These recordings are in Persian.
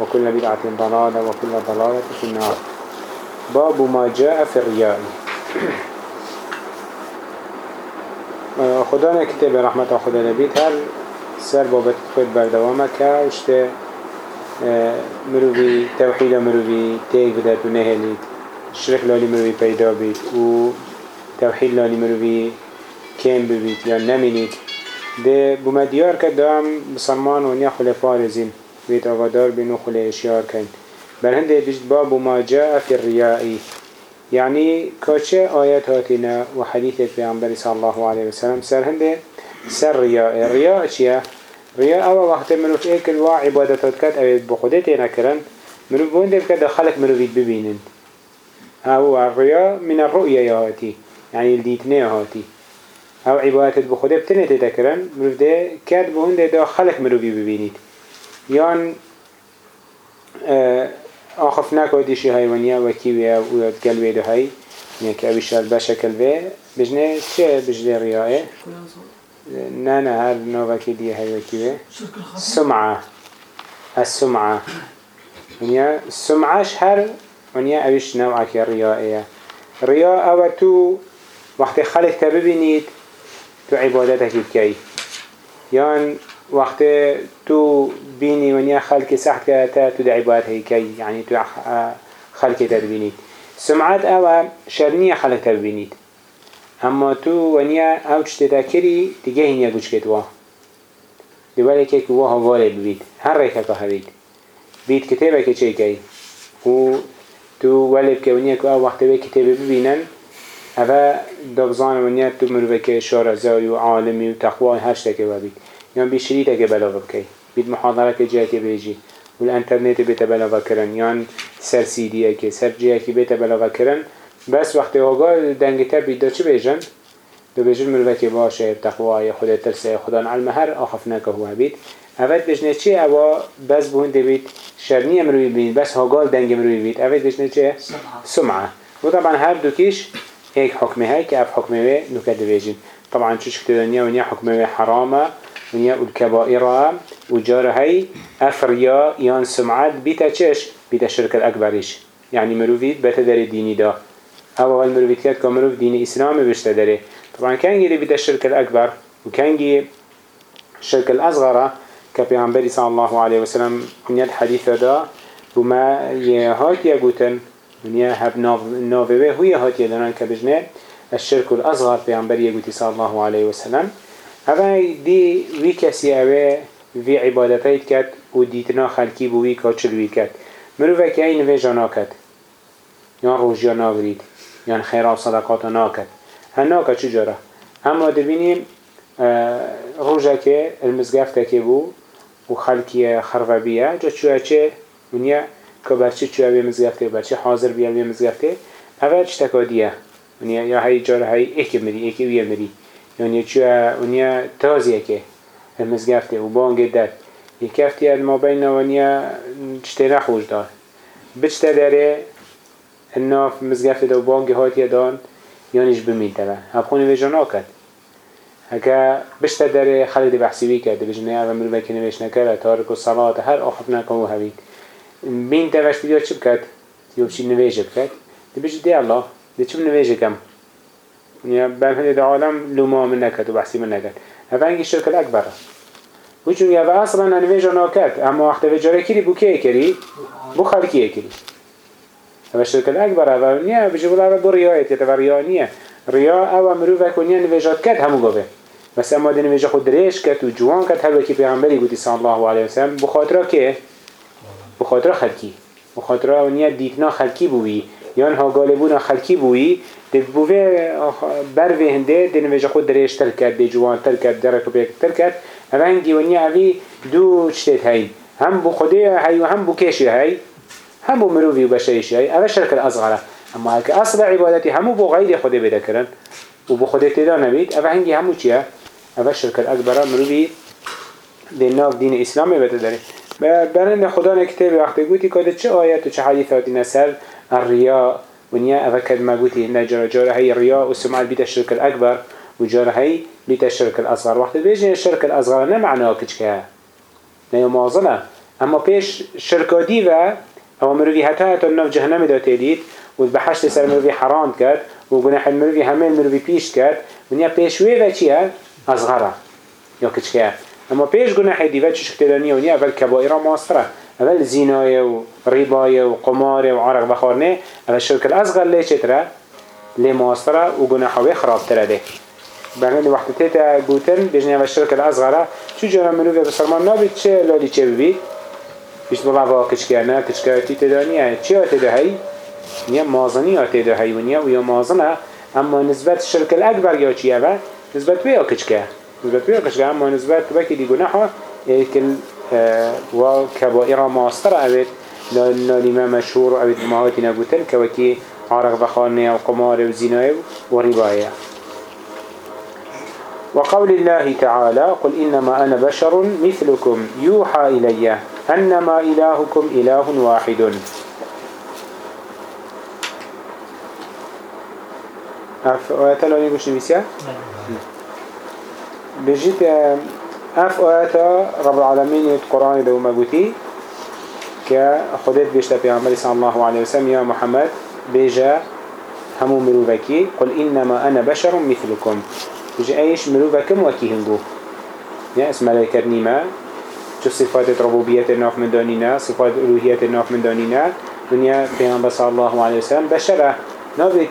وكل بدعة ضلالة وكل ضلالة في النار. باب ما جاء في الرياء. خدانا كتاب رحمة خدا نبيت هل سر بابت خود بردوامه که اشته مروی توحید مروی تیگ بدد و نهلید. شرک لالی بید و توحید لالی مروی کم ببید یا نمینید. ده بومدیار که دام مسلمان و نیا خلفا رزین بيت أغدار بينو خلي إشيار كين بل هنده بجد باب ما جاء في الرياء. يعني كاتشة آيات هاتنا وحديثة بيعنبري صلى الله عليه وسلم. سر هنده سر رياء. الرياء چيا رياء أول وقت منو في ايك الوا عبادتات كات أو بخودتنا كرن منو بونده بكات خلق منو بيت ببينن أو الرياء من الرؤية يهاتي يعني الديتنا هاتي. أو عبادت بخوده بتنه تتكرن منو ده كات بونده ده خلق منو بي ببينيد یان آخف نکادی شی حیوانیه و کیویه و یاد قلبه ده هی نه که اویش البشه کلبه بجنه چه بجنه ریاه نه نه هر نوبکی دیه هی و کیویه سمعه. السمعه ونیا سمعش هر ونیا اویش نوعه که ریاه ریاه او تو وقت خلق تببینید تو عبادتك بكي يان وقت تو بيني ونيا خلق سحت كتا تو دعبات هيكي يعني تو خلق تبينيت سمعت او شرنية خلق تبينيت اما تو ونيا او تشتذكري تجاهن يا جوش كتوا دواله كيك وها غالب بيت هر ريكا كهبيت بيت كتابك چه كي و تو ولب كونيا كو او وقت بي كتابه ببينن اوه دبزان ونيا تو مروفك شارع زاري و عالمي و تقوى هشتك وبيت يعني بشريطة بلاغ بكي بيت محاضرة كجاك بيجي والانترنت بيت بلاغ كرن يعني سر سيدي كي سر جاك بيت بلاغ كرن بس وقت هاگاه دنگتر بيت دا چه بيجن؟ دو بيجن مروفك باشه تقوى خدا ترسي خدا علم هر آخفناك هو بيت اول بجنه چه اوا بس بهون بيت شرنية مروي بيت بس هاگاه دنگ مروي بيت اول بجنه چه؟ سمعة وطبعا هر دوكيش هيك حكمه هاي كأف حكمه نكد بيجن طبعا شوش كتدنيا ونيا حكمه حرامه. ونيا الكبائر وجار هاي أفريا يان سمعات بيتا چش؟ بيتا شرك الأكبريش يعني مروفيد بيتا داري ديني دا. أو أول مروفيد كات كمروف دين إسلامي بيشتا داري طبعا كان يلي بيتا الشرك الأكبر وكان يلي الشرك الأصغر كبيعنبري صلى الله عليه وسلم ونيا الحديث دا. وما يهات يقوتن ونيا هب نوفي هو يهات يدنان كبجنة الشرك الأصغر بيعنبري يقوتي صلى الله عليه وسلم. هذا دي وی کسی اوه وی عبادتایت کد و دیتنا خلکی بو وی کچل وی کد مروفه که این وی جانا کد یان روژیا ناگرید یان خیرا و صدقات ناکد. هناکد چجاره اما دبینیم روژه که المزگفته که بو و خلکی خرفه بیه جا چوه چه؟ ونیا که برچه چوه بی مزگفته برچه حاضر بیه بی مزگفته. اول چتکا دیه ونیا یا هی جاره هی ایک مری ایک ویه مری. يعني چوه ونیا تازیه که المزگفته و بانگ داد یکفتی ما بین ونیا چته نخوش دار. بچته داره؟ الناف مزگفته دو بانگ هاتی دان یانیش بمین تبا هم خونی ویجا ناکد هکا بچته داره؟ خالد بحثیوی کرده. بجنه اول مروه که نویش نکره تارک و صلاة هر آخف نکن و هوید. بین تباشتی دیا چی بکد؟ یا بچی نویجه بکد؟ دی بجی دی الله. دی چی نویجه کم؟ يعني بل العالم لما من نكت وبحثي من نكت هذا هنگي الشرك الأكبر وچون يا اصلا انا ويجا ناكت اما وقت ويجا كري بو كي كري بو خلقي كري او الشرك الأكبر او نيا بجي بلا بو رياية يتبع رياء نيا رياء او مروفك ونيا نفجات كد همو قوه بس اما دي نفجا خود ريش كد و جوان كد هلو كي پیغمبری قوتي صلى الله عليه وسلم بخاطره كه بخاطره خلقي بخاطره ونيا ديتنا خلقي بوي يان ها غالبونا خلقي بوي دي بوه بروه هنده دي نفجا خود ريش تر كد دي جوان تر كد درك و بيك تر كد هنگی ونیا اوی دو چتت هی هم بو خدای هی و هم بو کشی هی هم بو مروفی و بشریشی هی اوه شرک الاصغره اما هک اصل عبادتی همو بو غیر خدا بده کرن و بو خدا تدا نبید اوه هنگی همو چیه؟ اوه شرک الاکبره مروفی به ناف دین اسلامی بده داره برند خدا نکتب وقتی گوتی که چه آیت و چه حدیثاتی نسر الریا ونیا اوه کلمه گوتی نجار جاره هی ریا و سمعت بیت الشرک الاکبر وجاره هی بيت الشرك الأصغر. وقت بيجي الشرك الأصغر نه معناه كتشكها نه مازنه اما پیش شركا ديوه او مروفي حتى النف جهنم دا تديد وبحشت سر مروفي حرام كد وگناح المروفي همه مروفي پیش كد ونیا پیش ويوه چيه؟ أصغره یا كتشكها اما پیش گناح ديوه چشك تدانيه ونیا اول كبائره ماستره اول زینای و ریبای و قمار و عرق بخارنه اول شرک الازغر لی چتره لی ماستره و گناحوه خرابتره ده. بهمن وقت تیتا گوتن بجنه و شرک الازغره چو جرا منو به بسرمان نابید چه لالی چه ببید؟ بیشت بلا با کچکرنه کچکرتی تدانیه چه آتده هی؟ نیا مازنی آتده هی و نیا و یا مازنه. اما نسبت شرک الاکبر یا چیه و؟ نسبت بیا کچکه نسبت بیا کچکه اما نسبت بکی دی ایکل و كبائر معاصر أبد لما مشهور أبد مهاتنا که وکی عرق بخانة و وزنا ورباية قول الله تعالى قل إنما أنا بشر مثلكم يوحى إلي أنما إلهكم إله واحد. أف... أتلوني قشن بجيت أف آيات رب العالمين القرآن دو مقوتي كخدت بيشتا في صلى الله عليه وسلم يا محمد بيجا همو مروفكي قل إنما أنا بشر مثلكم. بجي أيش مروفا كم وكي هنگو يا اسم ملائكة نيمة شو صفات ربوبية الناف من دانينا صفات ألوهية الناف من دانينا دنيا پیغمبر صلى الله عليه وسلم بشرة. نابت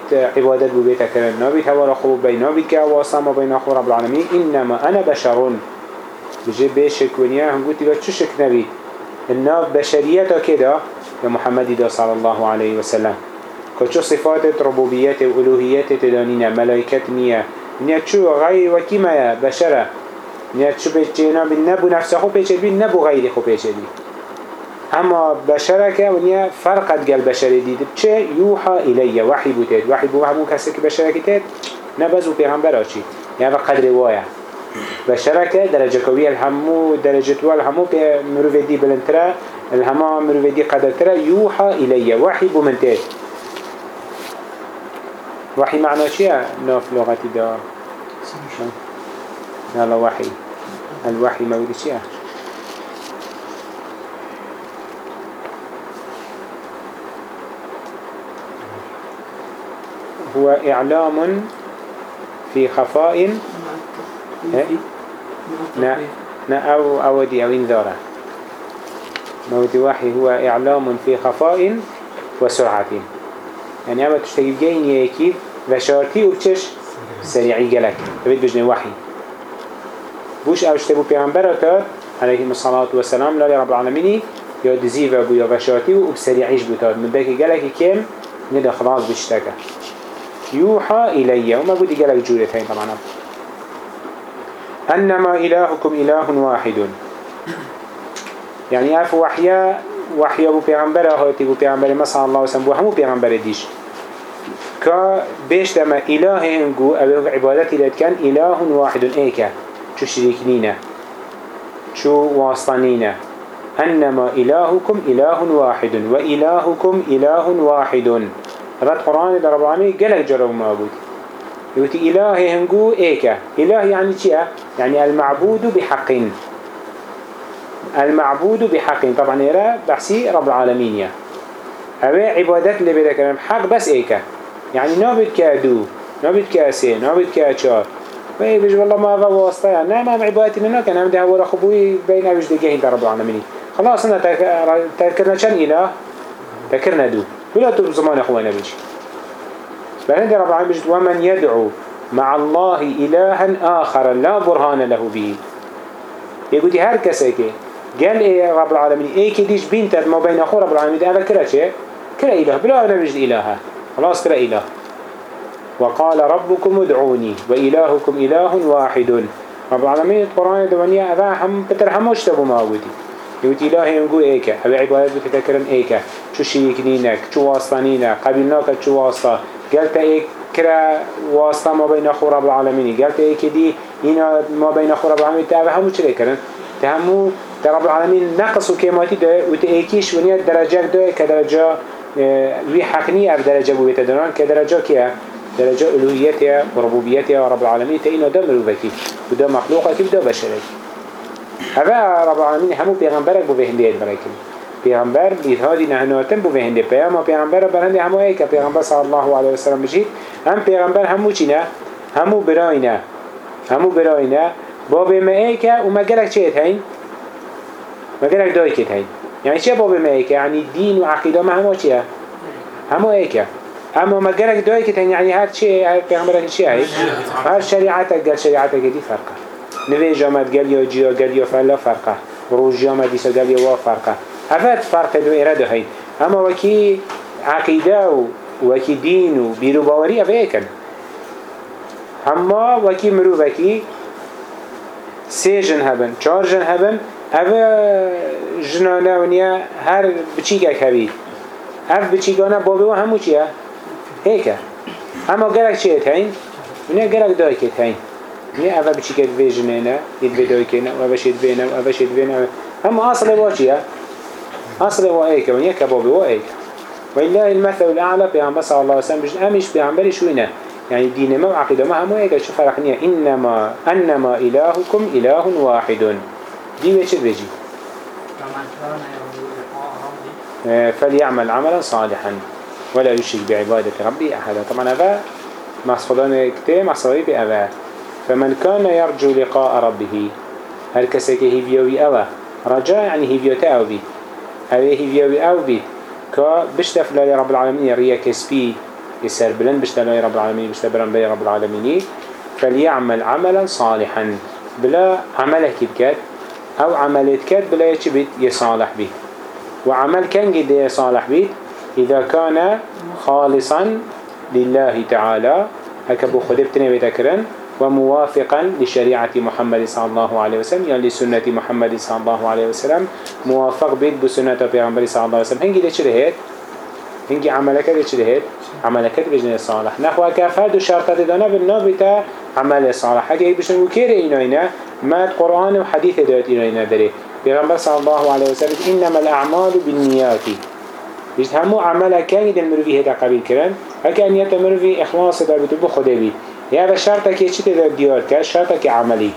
بيتا كرن نابت هوا رخو بين نابت كأواسا ما بين أخو رب العالمين إنما أنا بشر بجي بيشك ونيا هنگو تبا چو شك نبي الناف بشريتا كده يا محمد دا صلى الله عليه وسلم. كتشو صفات ربوبية وألوهية تدانينا ملائكة نية نیا. چو غیر وکی ما بشره نیا چو پیچینا بی نبو نفس خو پیچید بی نبو غیر خو بی اما بشره که ونیا فرقت گل بشری دید. چه؟ یوحا الیه. وحی بودید وحی بو که بشره کتید نبزو پیغمبر آچی. یعنی قدر که درجه کوی الهمو درجه تو الهمو که مروفه دی بلندتره الهما مروفه دی قدرتره یوحا الیه وحی وحي معنى شيء ناف لغتي دا لا وحي الوحي مولي شيء هو إعلام في خفاء نا نا أو أودي أو إنذارة موت وحي هو إعلام في خفاء وسرعة. يعني أما تشتغل جاين يكيد وشارتي وبتش سريعي جلك تبيت بجني وحي بوش أوشتبو بيغمبرة عليه الصلاة والسلام. لا رب العالمين. يا دزيفة بو يا وشارتي وبسريعيش بتاد. من باقي جلك كم؟ ندا خلاص بشتكى يوحى إلي. وما قد جلك هاي طبعا. أنما إلهكم إله واحد. يعني أف وحيا وحيا بو پیغمبر هاتی بو پیغمبر مثلا الله وسلم بو همو پیغمبر دیش. که بیش دم اله هنگو أو عبادتی لید اله واحد ایکه. چو شریک چو واصلنینه أنما إلهكم إله واحد و إلهكم إله واحد. رد قرآن در ربعاني قلق جرب ما بود. يقول إله هنقو إيكا. إله يعني چيه؟ يعني المعبود بحق. المعبود بحق. طبعا يرى بحسي رب العالمين يا. هذا عبادات اللي بدك حق بس إيكا. يعني نابد كادو نابد كاسي نابد كاشار وي بيج والله ما هذا واسطة يعني. نعم هم عبادتي لنا كان ده هو رخبوي بين أوش دقيقين رب العالمين. خلاص أنا تذكرنا كان إله. تذكرنا دو. ولا تو زمان أخوانا بيجي. بلند رب العالمين بجد ومن يدعو مع الله إلها آخر لا برهان له به. يقول هر كسيكي قال إيه رب العالمين إيه كديش بنت ما بين أخو رب العالمين أنا كرا شيء كرا إله بلا أنا بجد إلها خلاص كرا إله وقال ربكم ادعوني وإلهكم إله واحد. رب العالمين القرآن دوانيا أذا هم بتر هموش تبو ما ودي يقول إلهي ينقول إيكا أبي عبادات بتتكرن إيكا شو شريك نينك شو واسطانينك قبلناك شو واسطة. قالت إيك كرا واسطة ما بين أخو رب العالمين قالت إيك دي إنا ما بين أخو رب العالمين تأبي همو شري كرن تهمو رب العالمين نقص وكيماتي ده وتأيكيش ونيا درجة ده كدرجة وي حقني أف درجة بويت دنان. كدرجة كيا درجة ألوهيتها وربوبيتها رب العالمين تأينا ده مروبكي وده مخلوقك وده بشرك هذا رب العالمين همو پیغمبرك بو بهنديت براكن پیغمبر بيهادي نهناتن بو بهنده. پیاما پیغمبر برهنده همو ايكا پیغمبر صلى الله عليه وسلم بجيد هم پیغمبر همو چينا همو براينا همو براينا بابي ما ايكا وما قلق چيت هين ما قلق دايكت هين يعني چه بابي ما ايكا يعني دين وعقيدة ما همو چيه همو ايكا اما ما قلق دايكت هين يعني هر چه هر پیغمبرك چه هين هر شريعتك قال شريعتك دي فرقه. نوی جامد گل یا جیا گل یا فلا فرقه. روز جامد دیسا گل یا وا فرقه. هفت فرق دو ایره دو هین اما وکی عقیده و وکی دین و بیرو باوری ایکن اما وکی مرو وکی سه جن هبن چار جن هبن اوه جنانه ونیا هر بچیگه هبی اف بچیگانه بابه و همو چیه؟ هیکه. اما گرک چیه هین؟ ونیا گرک دای که هین نه اول بچی که ویژنه نه دید ویدای کنه و اوش دید وینه و اوش دید وینه اما اصل وا أصل وأيك ونيك باب وأيك ولله المثل الأعلى بيعمل صلى الله عليه وسلم بجد أمش بيعمل شوينه يعني دين ما وعقيدة ما هم وياك شو فرقنيه إنما أنما إلهكم إله واحد. دي وش بيجي؟ آه، فليعمل عملا صالحا ولا يشرك بعبادة ربي أحدا. طبعا هذا مصدان كتير مصدري بأبا فمن كان يرجو لقاء ربه هل كسكه بيوي أبا؟ رجاء يعني هي بيوتاوي هذه هي هیویاوی آو بید كا بشتف يا رب العالمین ريا كسبي يسر بلن بشتا يا رب العالمين بشتا برن بای رب العالمين. فليعمل عملا صالحا. بلا عمله كبكات أو عملت كات بلا يشبت يصالح به وعمل كان قد يصالح به إذا كان خالصا لله تعالى. هكا بو خدبتني بتكرن وموافقا لشريعة محمد صلى الله عليه وسلم يعني لسنة محمد صلى الله عليه وسلم. موافق بيت بسنة پیغمبر صلى الله عليه وسلم. هنجي ده چه هنجي عملك عملکه ده عملك هيت بجنه صالح. نخواه که فرد و شرطت عمل صالح. حقا بشن وکیر اینا اینا؟ مد قرآن وحديث حدیث دایت اینا اینا صلى الله عليه وسلم انما الاعمال بالنيات بجد همو عملکه ده مروی قبيل قبیل هكا اگه نیت مروی اخلاص دار بتو بخده خده بيت يا هذا شرطك يشتي تقدر ديار كر شرطك عملي.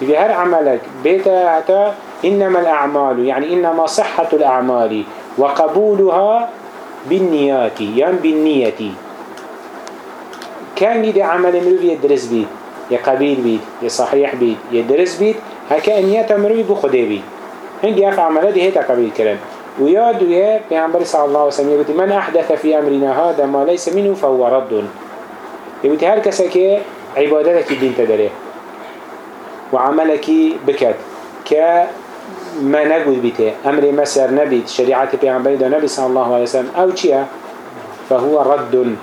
تبي هر عملك بيت حتى إنما الأعمال يعني إنما صحة الأعمال وقبولها بالنيات يعني بالنية. كان يدي عمل مروي يدرس بيت يقبيل بيت يصحيح بيت يدرس بيت هكا نية مروي بخده بيت. هنجي أف عمله دي هيتا قبيل كرن وياد ويا بيعنبري صلى الله عليه وسلم يقول من أحدث في أمرنا هذا ما ليس منه فهو رد. يقول هر کسی که عبادت کی دین تداره و عمل ما نقول بيته أمر مسر نبي نبيت شريعة بيعنبري دا نبي صلى الله عليه وسلم. أو چيا فهو رد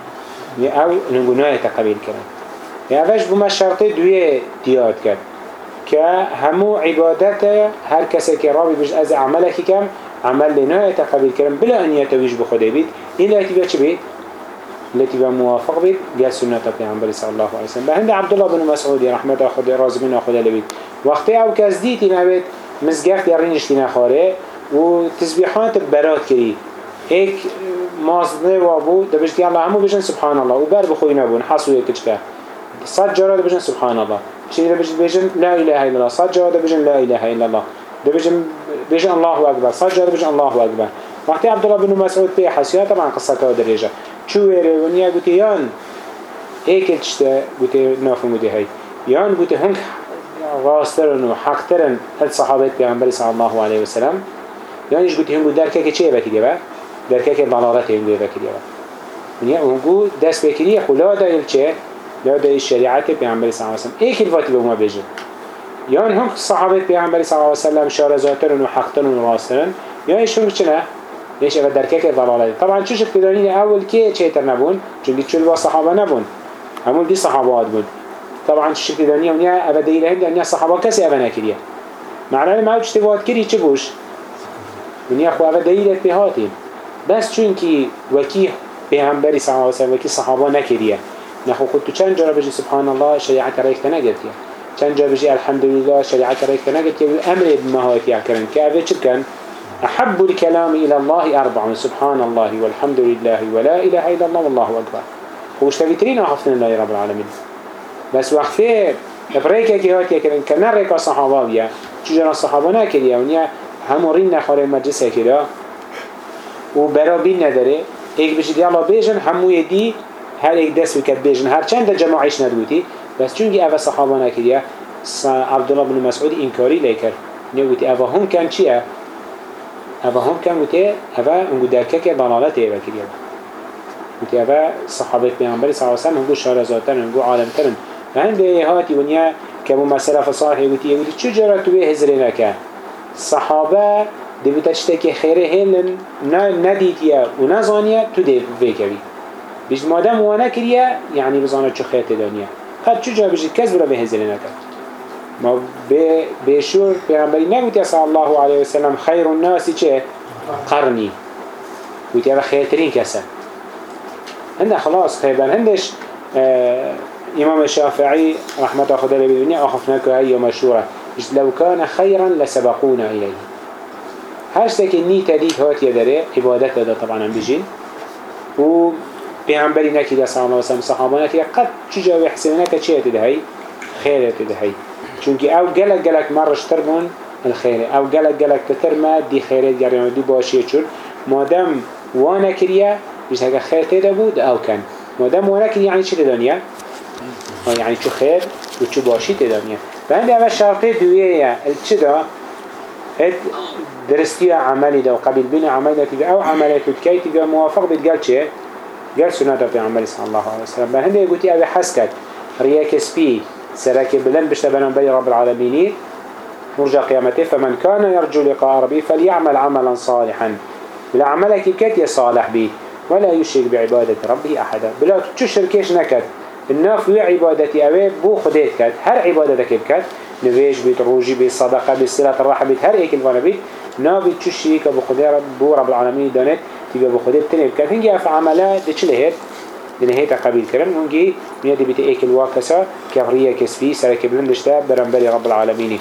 أو نقناه كلام يا فش بما الشرط دوية دياد كد كهمو عبادته هر كسي رابي بج أز عملك كم عمل لنهاية تقبيل كلام بلا أن يتويج بخده بيت إلا يتبيع چه التي موافق بيت قال سنة پیغمبر صلى الله عليه وسلم. بهند عبد الله بن مسعود رحمة خدا راز من خدا لبيت. وقتی أو کس دیتی نبید مزگفت یارینش تی نخواره و تسبیحات برات کری. ایک مازده وابو دبشتی الله همو بجن سبحان الله و بر بخوی نبون حسو یکچکه صد جارة بجن سبحان الله شيء بجن بجن لا إله إلا الله. صد جارة بجن لا إله إلا الله. بجن بجن الله أكبر صد جارة بجن الله أكبر وقتی عبد الله بن مسعود بي حسيا طبعا كده درجة ويري ونيا قلت يان هيك تشتا قلت نافهم دي هاي يان قلت هنك راسترن وحقترن هل صحابات پیغمبر صلى الله عليه وسلم يعني ايش قلت هم قلت دركه كي چه بتي جبا دركك ضلالته يقول بكريا ونيا ونقو دست بكريا خلا دا يلچه لا دا الشريعة بيعمل صلى الله عليه وسلم ايه كلفاتي بما بيجن يان هم صحابة بيعمل صلى الله عليه وسلم شارزاتن وحقتن وراستن يا ايش هم چنه ليش اول دركك ضلالته طبعا شو شفت اول كي چه نبون چونكي چلوا صحابة نبون همون دي صحابات بون طبعا شكل دنيا ونيا أبدا إلى هند دنيا صحابة كسي أبنا كريا معناه ما وجه تبعت كري چبوش ونيا خو أبدا إلى بهاتين بس چونكي وكي پیغمبری صلی الله علیه و سلم صحابه نکریه. نخو خود تو چند جا سبحان الله شریعت ریخت نگرتیه چند جا بجی الحمدلله شریعت ریخت نگرتیه و امر بمهاتی کرن که اوه چه أحب الكلام إلى الله أربع سبحان الله والحمد لله ولا إله إلا الله والله أكبر. خوش تبترين أحفظنا الله رب العالمين بس وقتی بريكا كي هاتي كرن كنا ريكا صحابة بيا چجرا صحابة نكريا ونيا همورين نخار المجلس كرا وبرابين نداره. ایک بشید یالا بیجن همو دی هر ایک دست بکد بیجن. هر چند جماعیش ندوتی بس چونگی اوه صحابه نکریا عبدالله بن مسعود اینکاری لیکر. نگوتی اوه هم کن چیه؟ اوه هم کن گوتی اوه انگو درکه که ایوه کریا گوتی اوه صحابه پیانبری صلی اللہ علیہ وسلم انگو شارزاترن انگو عالمترن و هنده هاتی ونیا که مو مسئله فصالحی گوتی گوتی چو جرا توی هزره نکن صحابه دی بوده چطه که خیره هیل ندیدیه و نزانیه تو دی بکوی بیش مادم وانه کریه یعنی بزانه چو خیرت دانیه خد چو جا بجید کس برا به نکرد ما بشور پیغمبری نگوتی صلی الله علیه وسلم خیر الناس چه؟ قرنی. گوتی اوه خیرترین کسه هنده خلاص خیبن هندش امام الشافعي رحمة خدا لبدنيا أخفناك هاي مشهورة لو كان خيرا لسبقونا إليه هر سكن ني تديك هات يدري عبادت هذا طبعا هم بيجين و پیغمبری نکیده صلی الله علیه وسلم صحابه نکیده قد چجا و حسنه که چیه تدهی خیره تدهی چونکه أو گلک گلک مرش تر بون الخير أو گلک گلک تر ما دی خیره گرم دو باشیه چون مادم وأنا کریه بیش هکا خیر تیده بود أو کن مادم وأنا کریه یعنی چی تدانیه؟ یعنی چو خیر و چو باشی تدانیه هنده اول شرطه دویه چه دا؟ درستي عملي ده وقبل بين عملي ده أو عملي تكيت ده موافق بتقال شيء قال سنة في عمل صلى الله عليه وسلم بل هندي قلت أبي حسكت رياك سبي سراك بلن بشتبنا بي رب العالمين. مرجع قيامته. فمن كان يرجو لقاء ربي فليعمل عملا صالحا. بلا عملك كت صالح به ولا يشرك بعبادة ربه أحدا. بلا تشركيش نكت الناف عبادتي أبي بو خديت كت هر عبادتك بكت نويش بيت روجي بيت صدقة بيت صلة الرحم بيت هر ايك الوانا بيت نابد چو شيك ابو خدا رب بو العالمين دانت تيجي ابو خدا بتنب كان هنجي اف عمله دي دنه هيتا قبيل كرن ونجي من يدي بيت ايكل واكسا كفرية كسفي سرك بلندشتا برنبري رب العالمين.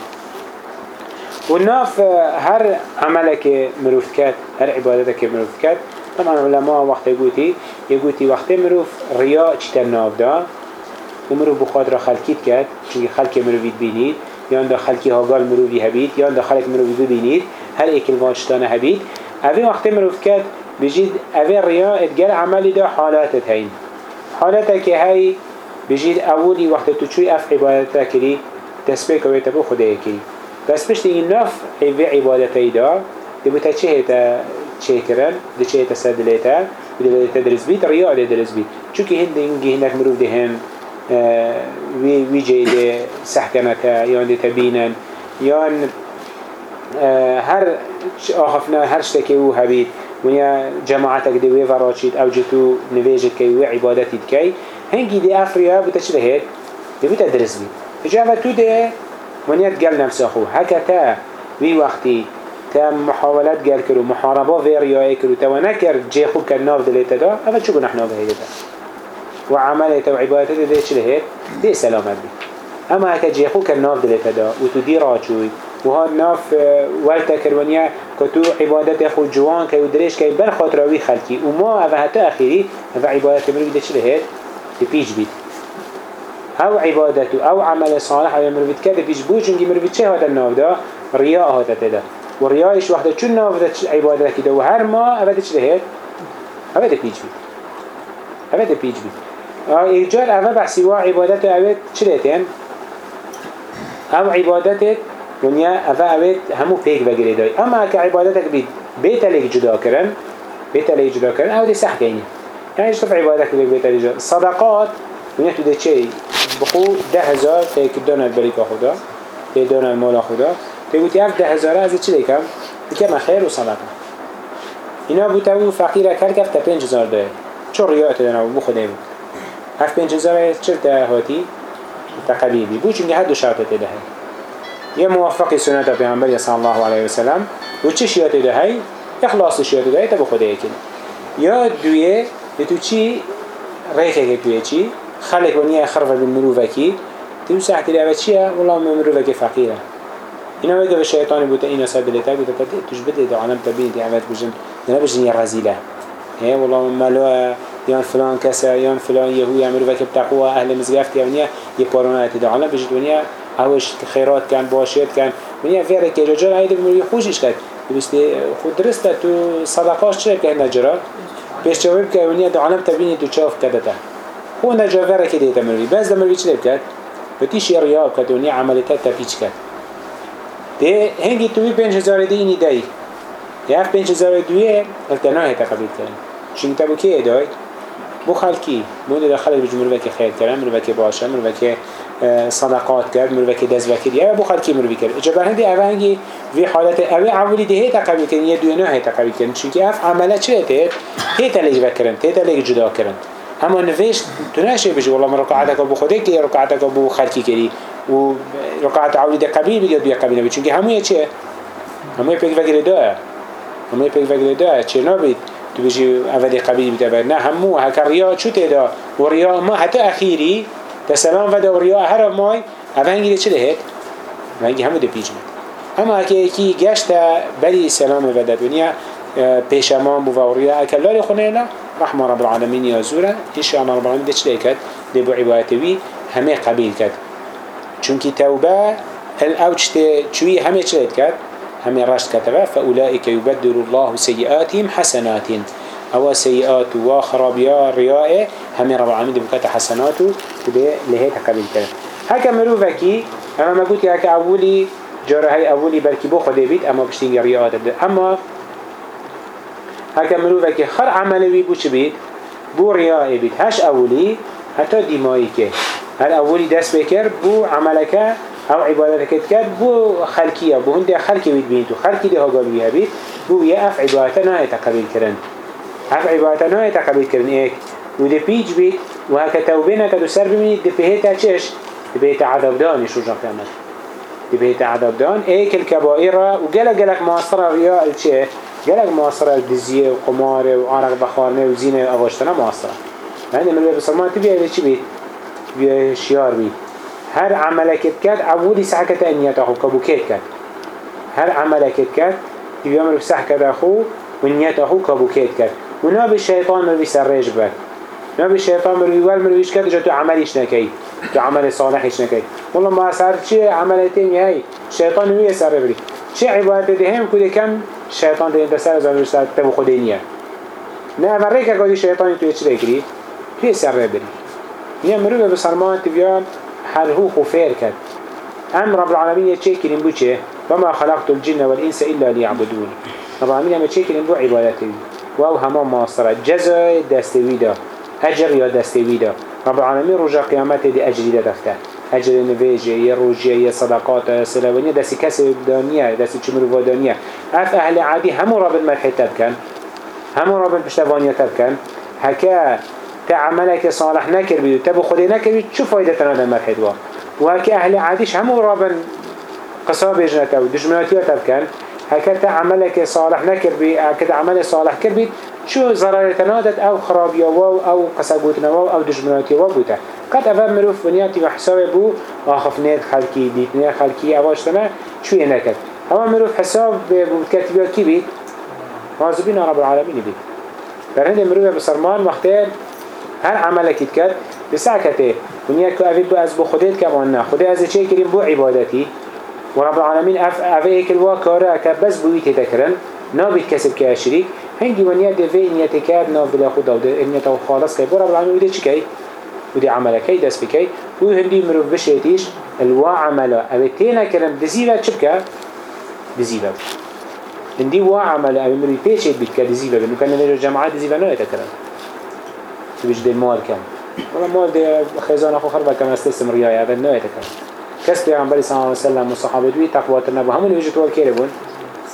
والناف هر عملك مروفتكات هر عبادتك مروفتكات طبعا علماء وقت يقولي يقولي وقت مروف رياء اجتناب ده ومروف بخاطر خلقيت كات چونك خلق مروفيت بينيد يان دا خلقي هاقال مروفي هبيت يان ده خلق مروفي ببينيد هر ايكل واجتانه هبيت. اوه وقت مروفكات بجد اوه رياء اتقال عملي دا حالات تهين حالتا که هی بجید اولی وقت تو چوی اف عبادتا کری تسبیح کوی تبو خدای کری بس پشت این نف عبادتا دا دی بوتا چه هیتا چه کرن دی چه هیتا سدلیتا دی بوتا درز بید ریا دی درز بید چونکه هند اینگی هندک مروف دهن وی وی جیده سحکنتا یان دی تبینن یان هر آخفنا هر شتكي او هبيت ونیا جماعتك دي وی وراشید أو جتو نویجت که وی عبادتید که هنگی دی افریا بوتا چی بهید؟ دی بوتا درس بید اجا تو ده ونیا گل نفس خو هکا تا وی وقتی تا محاولت گل کرو محاربا ویریای کرو تا و نکر جی خوب کر ناف دلیتا دا اما چو گناح ناف هیده دا و عملیت و عبادتی ده چی بهید؟ دی سلامت بید. اما هکا جی خوب کر ناف دلیتا دا و تو دی راچوید راچوي وها ناف ولتا كرونيا كتو عبادت خو جوان كي ودريش كي بر خاطر وي خلقي وما هذا حتى اخيري هذا عبادت مروي ده هيد تبيج بيت او عبادته او عمل صالح او مروي كده بيج بو چونكي مروي چه هذا الناف ده رياء هذا تدا ورياءش وحده چون ناف ده عبادت كده وهر ما هذا چله هيد هذا ده بيج بيت هذا ده بيج بيت إيجار أما بحسي وا عبادته أبد چلتين أو عبادتك ونیا اوه اوه همو پیک بگیره دای اما که عبادتك بید بیت لیک جدا کرن بيت لي جدا كرن او دي سح يعني ايش تفع عبادك اللي بيت لي جدا صدقات ونيا تو دي شيء بخو ده هزار تيك دونا البريك خدا تيك دونا المال خدا. تيقول تياف ده هزار از چه كم بكم خير وصدقه اینا بو تو فقیر کل کفت تا پنج هزار داره. چون ریات دارن و بو خدا بود. هفت پنج هزار چل تا هاتی تقبیلی بو چونکه هر دو شرط تده يا موفق سنة پیامبر صلی الله علیه و سلم و چه شیات دهی؟ اخلاص شیات دهی تب خدا یکن یا دویه تو چی؟ ریخه توی چی؟ خلق و نیه خرف بالمروفه کی تو ساعت لیوه چیه؟ والله مروفه کی فقیره. اینا وقت به شیطانی بوده اینا سابلتا بوده تا توش بده دعانم تبینی دیعوت بجن دینا بجن یه رزیله. هی والله ملوه يان فلان كسا يان فلان يهو يعملوا فيك بتقوى أهل مزقفت يونيا يبارونات دعانا بجد ونيا اوش خیرات کن باشید کن. ونیا فیره که رجال عیده بمروی خوشش کرد. بسته خود درسته تو صدقاش چه که نجرا پیش جواب که ونیا دعانم تبینی تو چاف کده تا. هو نجا فیره که دیتا مروی. بس دمروی چه کرد بتیش ریاب کرد ونیا عملتات تپیچ کرد. ده هنگی توی پنج هزار دی اینی دایی. یه پنج هزار دویه التناه تقبیل کرن چون تبو که ادای؟ بو خلکی. مون خلق بج مروه که خیر کرن مروه که باشه مروه که صدقات کرد مروه که دز وکر یا بو خلکی مروه کرد؟ اجا برهندی اوه هنگی وی حالت اوه اولی ده تقبیل کرن یه دوی نه تقبیل کرن چون که اف عمله چه تید هی تلیج وکرن هی تلیج جدا کرن اما نویش تو نشه بجی والله من رکعتك بو خوده که رکعتك بو خلکی کری. و ركعت عولي ده قبيل بيجد بيا قبيل نبي چونكي همو چه همو يبقى فكر ده همو يبقى فكر ده چه نبيت تو بيجي أولي قبيل بتبر نه همو هكا رياء شو تدا ورياء ما حتى أخيري ده سلام و ده ریا هر مای اونگی چه دهید؟ اونگی همو ده پیج اما اگه یکی گشت بلی سلام و ده دنیا آه، پیشمان بو و ریا اکلال خونه نه رحمه رب العالمین یا زوره انشاءالله رب العالمین ده چه ده کد ده بو عبایتوی همه قبیل کد چونکی توبه الأوجت شوي هم يشلت كات هم يرشت كتبه فأولئك يبدل الله سيئاتهم حسنات أو سيئات و خرابيا رياء. همي رب العالمين دي بكات حسناتو. وبه لهيت هكبل كلام هكا مروفكي أما ما قلت هكا أولي جارة هاي أولي بركي بو خده بيت أما بشتين رياء أما هكا مروفكي خر عملوي بو بيت بو رياء بيت. هاش أولي حتى ديمايكي هل أولي دست بكر بو عملك أو عبادتك كد بو خلقية. بو هند خلقي بيت بينتو. خلقي ده هاجا بيها بيت بو يقف عبادتنا يتقبل كرن. هف عبادتا نهاية تقبيل كرن ايك وده بيج بيت وهكا که دو سر بميني ده بهيتا چش ده بهيتا عذاب دانی شو جا قيامت ده بهيتا عذاب دان ايك الكبائرة وقلق قلق معصرة رياء الچه قلق معصرة الدزية و وعرق بخارنة وزينة وغشتنا معصرة يعني من بسرمان تبيه ده چي بيت تبيه شيار بيت هر عملك كات عبودي انیت أنيته كبو کت کت هر عملك كات تبيه عمل خو أخو ونيته كبو کت کت وناب الشيطان مروي سرج بك ناب الشيطان مروي وال مرويش كات جاتو عمليش نكي تو عمل صالحش نكي والله ما أسعر شيء عملتين هاي الشيطان هو يسر بري شيء عبادة دهم كده كم الشيطان ده ينتسر زمان رسالة تبو خدينيا نه فريكا قد الشيطان تو يتشري كري هي سر بري نیا مروه بسرمان تبیان حرهو خفير كد ام رب العالمين يتشكل بو چه؟ وما خلقت الجن والإنس إلا ليعبدون رب العالمين يما تشكل بو عبادته واو هما ماصرة جزاء دستوي دا أجر يا دستوي دا رب العالمين رجع قيامته دي أجر دا دفته أجر نفيجي يا رجع يا صدقات يا سلوانية دستي كسب دانية دستي چمرو دانية أف أهل عادي همو رب المرحي تبكن همو رب البشتوانية تبكن هكا تعملك صالح نكر بيدو تبو خدي نكر بيدو شو فايدة تنادى مرحد وا وهكا أهل عاديش همو رابن قصاب يجنته ودجمناتيا تبكن هكا تعملك صالح نكر بي هكا عمل صالح كر بيد شو ضرر تنادت أو خرابيا واو أو قصابوتنا واو أو دجمناتيا واو بوتا قد أفهم مروف بنياتي وحساب بو آخف نيت خلقي ديت نيت خلقي أواشتنا شو ينكت أما مروف حساب بكتبيا كي بيت غازبين رب العالمين بيت برهند مروف بسرمان وقتين هر عملك كد بسعكته ونيا كو أفيد بو أز بو خديت كمان خدي أز چه كريم بو عبادتي ورب العالمين اف اوه اکل و بويت اکا بس كسب تیتا کرن نابید کسب که اشریک هنگی و نیت أو نیت کرد ناف بلا خود داوده نیت خالص که و رب العالمین ویده چی که؟ ویده عمله که دست بکی و هندی الوا عمل. اوه تینا کرن دزیوه چی بکه؟ دزیوه وا عمل. أو مروف پیچید بید دزيلا لأنه كان نجا جماعة دزيلا نو کرن چی بجده مال کن والله مال دي خزانة خو خربة كما أستسم ريايا هذا النوع تكلم كس پیغمبر صلی اللہ علیہ وسلم و دوي دوی تقوات نبو همون وجه توال کره بون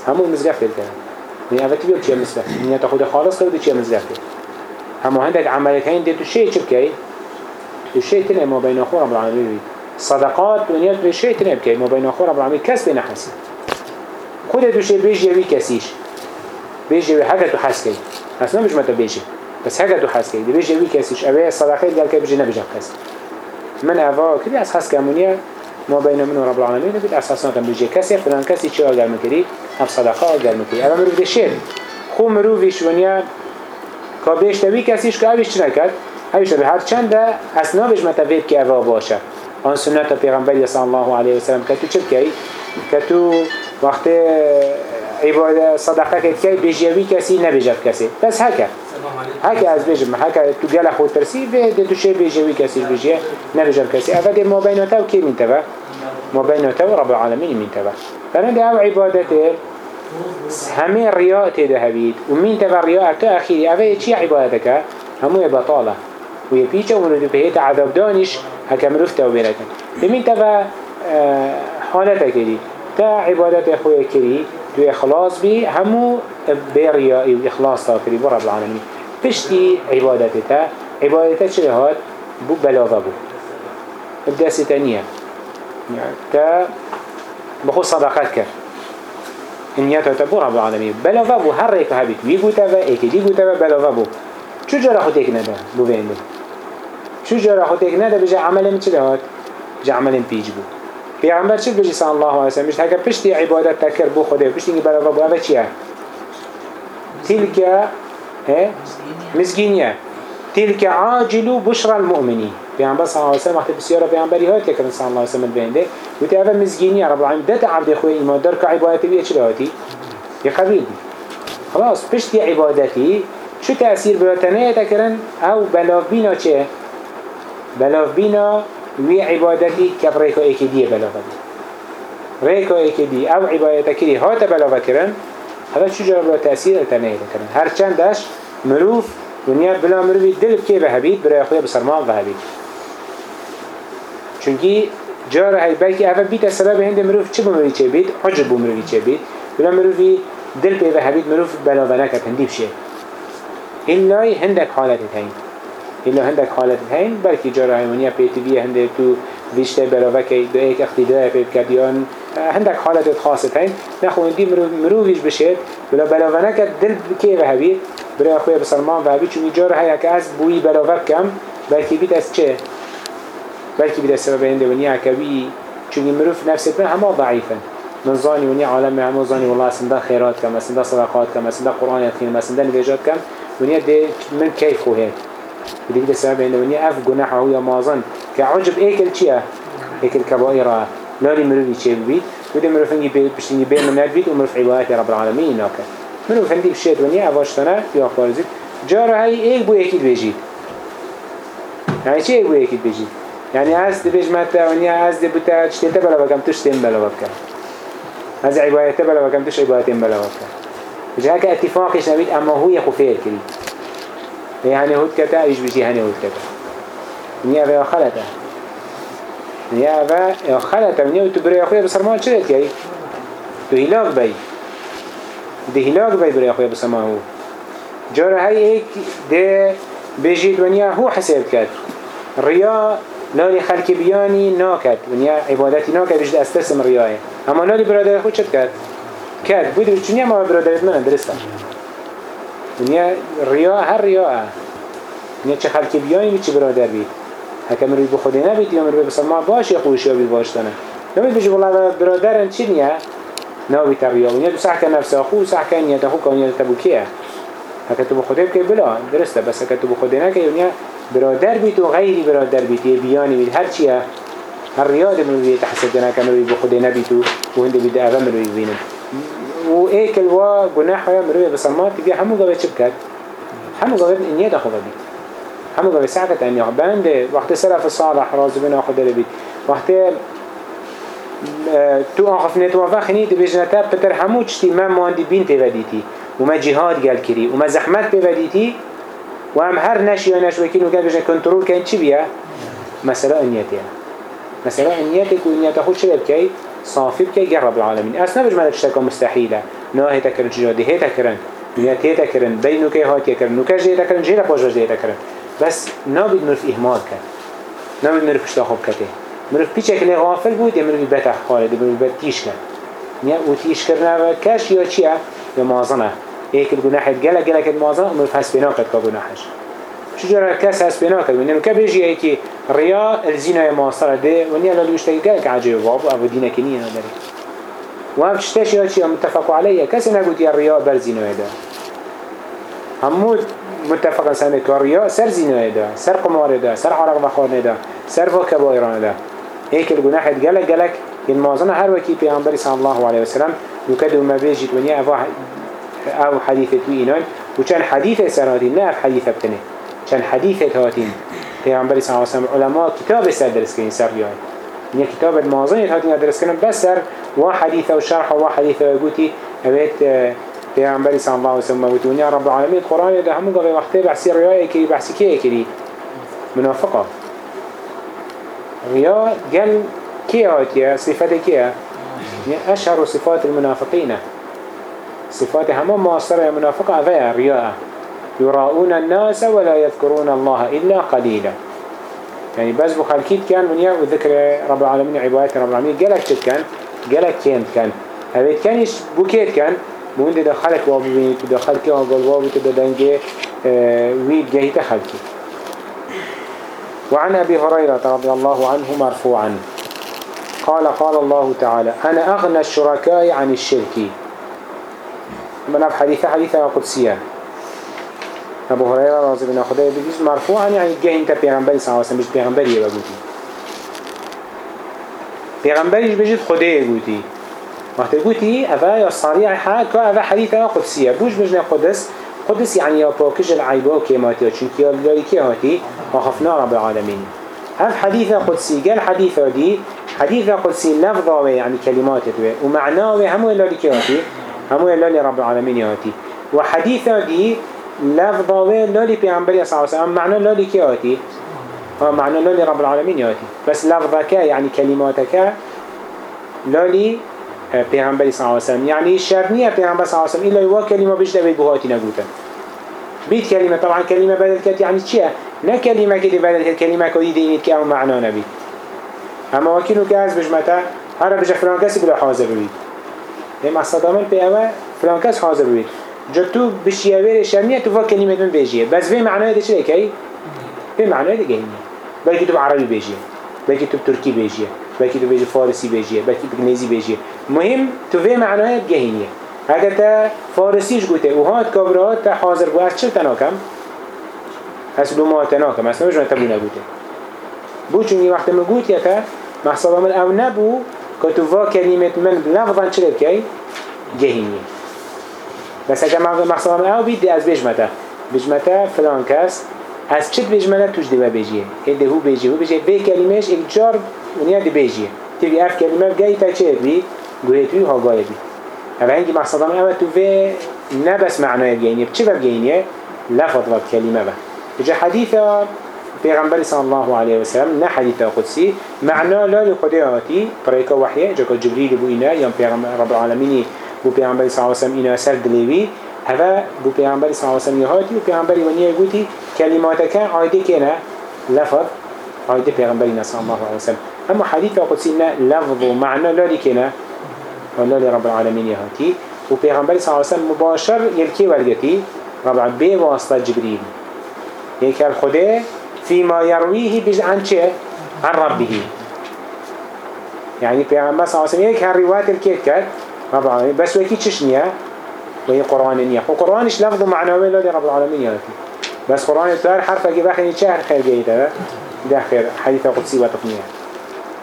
همون مزگف کرد کرد یعنی اوه تیبیو چیه مزگف نیت خود خالص کرد چیه مزگف کرد همو هندک هين هین دیتو شیه چی بکی تو شیه تنه ما بين اخو رب العالمین بید صدقات و نیت شیه تنه بکی ما بين اخو رب العالمین كسب بین حسی خود تو بيجي بیش یوی بيجي بیش یوی حقه تو حس کی حس نمیش متا بیشه بس حقه تو حس بيجي بیش یوی کسیش اوه صدقه دل که بجی نبجم من اوه کدی از حس ما بين من رب العالمين بيت اساسا كان بيجي كسي فلان كسي چه قال مكري اف صدقه قال مكري اما مرو ده شير خو مرو ويش ونيا كابيش تبي كسيش كابيش نكد هايش به هر چند اسنا بيش متفيد كي افا باشه. آن سنت پیغمبر صلی الله علیه و سلم که تو چه کی که تو وقت عبادت صدقه که کی بیجوی کسی نبیجب کسی. بس هکه هكا از بيجم هكا تو جل خود ترسي به دل تو شي بيجي وي كسيش بيجي نرجع كاسي افادي مو ما تو كي من تبا؟ ما بينه تو رب العالمين من تبا. فأنا دي أو عبادته همه رياء تده ومن تبا رياء تو أخيري. أفا يشي عبادتك؟ همو بطالة. ويا بيجا ونودو بهيت عذاب دانش هكا مروفتا وبيركن. لمن تبا آه، حالتك دي. تا عبادت أخويا كري تو إخلاص بي همو بريائي واخلاص تاكري برب العالمين. پشتی عبادت تا. چه هات بو بلاغه بو. الدرس تانية تا بخو صدقات كر النيات تبو رب العالمين بلاغه بو هر ريك هبيت ويقو تبا ايكي ديقو تبا بلاغه بو. شو جرى خدك ندا بو بينده شو جرى خدك ندا بجا عمل من چه هات بجا عمل بيج بو. پیغمبر چه بجی صلی الله علیه وسلم؟ هکا پشتی عبادت تکر بو خوده پشتی اینگه بلا بو اوه چیه؟ تلك مزگینیه تلك عاجل بشرى المؤمنين پیغمبر صلی الله علیه وسلم وقتی بسیار پیغمبری هات کردن صلی الله علیه بینده و تی اوه مزگینیه رب العالمین دت عبد خوی ایمان دار که عبادتی بیه چه هاتی؟ یه قبیل خلاص پشتی عبادتی شو تأثیر بلاتنه تکرن او بلاف بینا چه؟ بلاف بینا وی عبادتی کف ریکا ایکی دیه بلاغه دی ریکا ایکی دی او عبادت کری هات بلاغه کرن هذا چجا بلا تأثیر التنهی کرن هر چندش مروف دنیا بلا مروفی دل که به هبید برای خوی بسرمان به هبید چونکی جاره های بلکه اول بیت سبب هنده مروف چه بمروفی چه بید حجب بمروفی چه بید بلا مروفی دل به هبید مروف بلاغه نکد هندی بشه هلای هندک حالت تین إلا هندك حالت هين بلكي جرى هيمانية بيتبية هندك تو بيشتى بلاوكي دو ايك اقتداء بيب كديان هندك حالت خاصة هين نخو اندي مروفيش بشيت بلا بلاوانك دل كيف هبيت برای خوی بسلمان و هبید چون جار هیا که از بوی بلاوک کم بلکه بیت از چه؟ بلکه بیت از سبب هنده ونیا کبی چون مروف نفسه من همه ضعیفن. من ظاني ونیا عالم همه ظاني والله سنده خیرات کم سنده صدقات کم سنده قرآن يتخين سنده نویجات کم. ونیا ده من كيف خوهید بديك ده سبب إنه وني أف جناحه هو مازن. كعجب ايكل چيه ايكل كبائره لالي مروفي چه بي وده مروفنگي بشتيني من منات بيت ومروف عبايات رب العالمين. ناكه مروفنگي بشيت ونيا عواشتنا يا خارزيت جار هاي ايك بو ايكل بيجي؟ يعني چه ايك بو ايكل بيجيت يعني عزد بيج ماتا ونيا عزد بتا چتتا بلا بكم تشتين بلا بكم هذا عبايات بلا بكم تش عبايتين بلا بكم جاك اتفاقش نبيت أما هو يخفير كريت يعني هود كتا إيش بيجي هني هود كتا. نيا في خلته نيا في خلته نيا تبري اخويا بسرمان شريت كي تو هلاك بي دي هلاك بي بري اخويا بسرمان هو جار هاي هيك ده بيجي دنيا هو حساب كات رياء لالي خلق بياني ناكت ونيا عبادتي ناكت بيجد استسم رياء اما لالي برادر خود شد كات كات بودي چونيا ما برادرت من درستا ونیا ریا هر ریا. ونیا چه خلکی بیانی بید چه برادر بید هکه مروی به خودی نبید یا مروی ما باش یا خوشی یا بید باشتانه نبید بجی والله برادرن چی نیا نابید ریا ونیا دو سحکه نفس اخو سحکه نیت اخو که نیت تبو کیه هکه تو به خودی بکی بلا درسته. بس هکه تو به خودی نکه ونیا برادر بید و غیری برادر بید یه بیانی بید هر چیه؟ هر ریا ده مروی تحسد نکه مروی به خودی نبید و هنده بید اغا مروی بینم و ایکل و گناه های مروی بسلمان تبی همو گوه چه بکد همو گوه دا خوبه بید همو گوه سعکت انیا بنده وقت سلف صالح رازو بنا خود داره بید وقت تو آخف نتوافا خنی دو بجنتا پتر همو چشتی ما ماندی بین پیودیتی و ما جهاد گل کری. و ما زحمت پیودیتی و هم هر نشی و نشوکین و گل بجن کنترول کن چی بیا؟ مسئله انیتیه. مسألة انيتك وانيت خود شلب كي صافي بكي رب العالمين أصلا بجمع تشتكى مستحيلة ناه تكرن جادي هي تكرن نيات هي تكرن بينو كي هات يكرن نوكاش هي تكرن جيلا باش هي تكرن بس نابد نرف إهمال كان نابد نرف اشتاخب كته مرف بيچك اللي غافل بود يمرف بيتح خالد مرف بيت تيش كان نيا وتيش كرنا كاش يا چيا يا مازنه. هيك الجناح جلا جلا كد مازنه مرف حسبنا كد كجناحش شجرة كاس هس بنا كد ونيا كبيجي هيك ريا الزنا ما صار ده ونيا لو يشتغل جالك عجيب باب أبو دينا كنيه هذا وهم تشتشي هاتي متفق عليه كاس نقول يا ريا برزنا هذا همود متفق سنه كاريا سر زنا دا سر قمار دا سر حرق بخانه دا سر وكبائران دا هيك الجناح جلك جلك إن معظم هر وكي بيعنبري صلى الله عليه وسلم يكدو ما بيجيت ونيا أو حديثة وإنان وكان حديثة سراتين لا حديثة بتنه چن حديثة هاتين بيعنبري صلى الله عليه وسلم علماء كتاب سر درس كين سر يعني يعني كتاب المعظم هاتين درس كين بس سر وحديثة وشرح وحديثة آه، وقوتي أبيت و پیامبری صلی الله علیه و گوتی ونیا رب العالمین قرآن ده همون قبل وقتی بحثی ریای کری بحثی کی کری منافقه ریا قال كي هاتيا صفات كي أشهر صفات المنافقين صفات هم مؤثرة المنافقة أفيا رياء يراؤون الناس ولا يذكرون الله إلا قليلا يعني بس بخلكيت كان من يأخذ ذكر رب العالمين عبادات رب العالمين قالك كان قالك كينت كان هذا كانش بوكيت كان بوند دخلك وابوين دخلك وقال وابو تدنجي آه ويد جهي تخلكي وعن أبي هريرة رضي الله عنه مرفوعا. قال قال الله تعالى أنا أغنى الشركاء عن الشرك من حديثة حديثة قدسية أبو هريرة رضي الله عنه بيجيز مرفوعا يعني جه انت پیغمبری صلى الله عليه وسلم مش پیغمبری بگوتی پیغمبریش بجید خدای گوتی اوه یا صریع حق که اوه حدیث قدسیه. بوش بجنه قدس. قدس يعني يا باكج العيبة وكيماتي وشنك يا لايكي هاتي وخفنا رب العالمين هف حديث قدسي قال حديث دي حديث قدسي لفظه يعني كلمات ومعناه همو لايكي هاتي همو لايكي رب العالمين هاتي وحديث دي لفظه لايكي بيعنبري صلى الله عليه وسلم. معناه لايكي هاتي معناه لايكي رب العالمين هاتي بس لفظك يعني كلماتك لايكي پیغمبری صلی الله یعنی شرط نیه پیغمبر صلی الله علیه و کلمه بجده بید بهاتی نگوتن بيت كلمة طبعا كلمة بدل كت يعني چيه نه كلمة كده بدل كلمة كودي دينيت كأو معنى نبي أما وكينو كاز بجمتا هر بجا فلان كسي بلا حاضر بيت لما صدامن بي أما فلان كاس حاضر بيت جتو بشياوير شرمية تفا كلمة من بيجيه بس في معنى ده چلي كي في معنى ده جهنية بلكي تب عربي بيجيه بلكي تب تركي بيجيه بلكي تب بيجي فارسي بيجيه بلكي تب انجليزي بيجيه مهم تو في معنى جهنية اگر تا فارسیش گوته و هات کابرات تا حاضر بو از چل تناکم از دو ماه تناکم از نمیشون تبو نگوته بو چونی وقت مگوت یا تا من او نبو که تو وا کلمت من لفظا چل بکی جهینی بس اگر محصابا من او بید از بجمتا بجمتا فلان کس از چت بجمتا توش دیوه بجیه هده هو بجیه هو بجیه به کلمش ایک جار ونیا دی بجیه تیوی اف کلمه بگی تا چه بی؟ گوهتوی ها گای بی. اما هنگی مقصدان اما تو نبس معناه جينيه بچه باب جينيه لفظ باب كلمة با بجا حديثة پیغمبر صلى الله عليه وسلم نه حديث قدسي معناه لا لخدياتي بريكا وحيه جاكا جبريل بو إنا يوم پیغمبر رب العالمين بو پیغمبر صلى الله عليه وسلم إنا سر دليوي هذا بو پیغمبر صلى الله عليه وسلم يهاتي و پیغمبر ونيه يقولي كلماتك عايده كنا لفظ عايده پیغمبرنا صلى الله عليه وسلم اما حديث قدسي لفظ ومعنى لا لكنا والله لرب العالمين يهاتي وبيغمبر صلى الله عليه وسلم مباشر يلكي ورقتي ربع بواسطة جبريل هيك الخداء فيما يرويه بج عن چه؟ عن ربه. يعني بيغمبر صلى الله عليه وسلم هيك هالروايات الكيت كات رب العالمين بس ويكي تشنيا وهي قرآن نيا وقرآنش لفظ معنوي لدي رب العالمين يهاتي بس قرآن التار حرفه كي بخيني چه خير جيدة ده خير حديث قدسي وطفنيه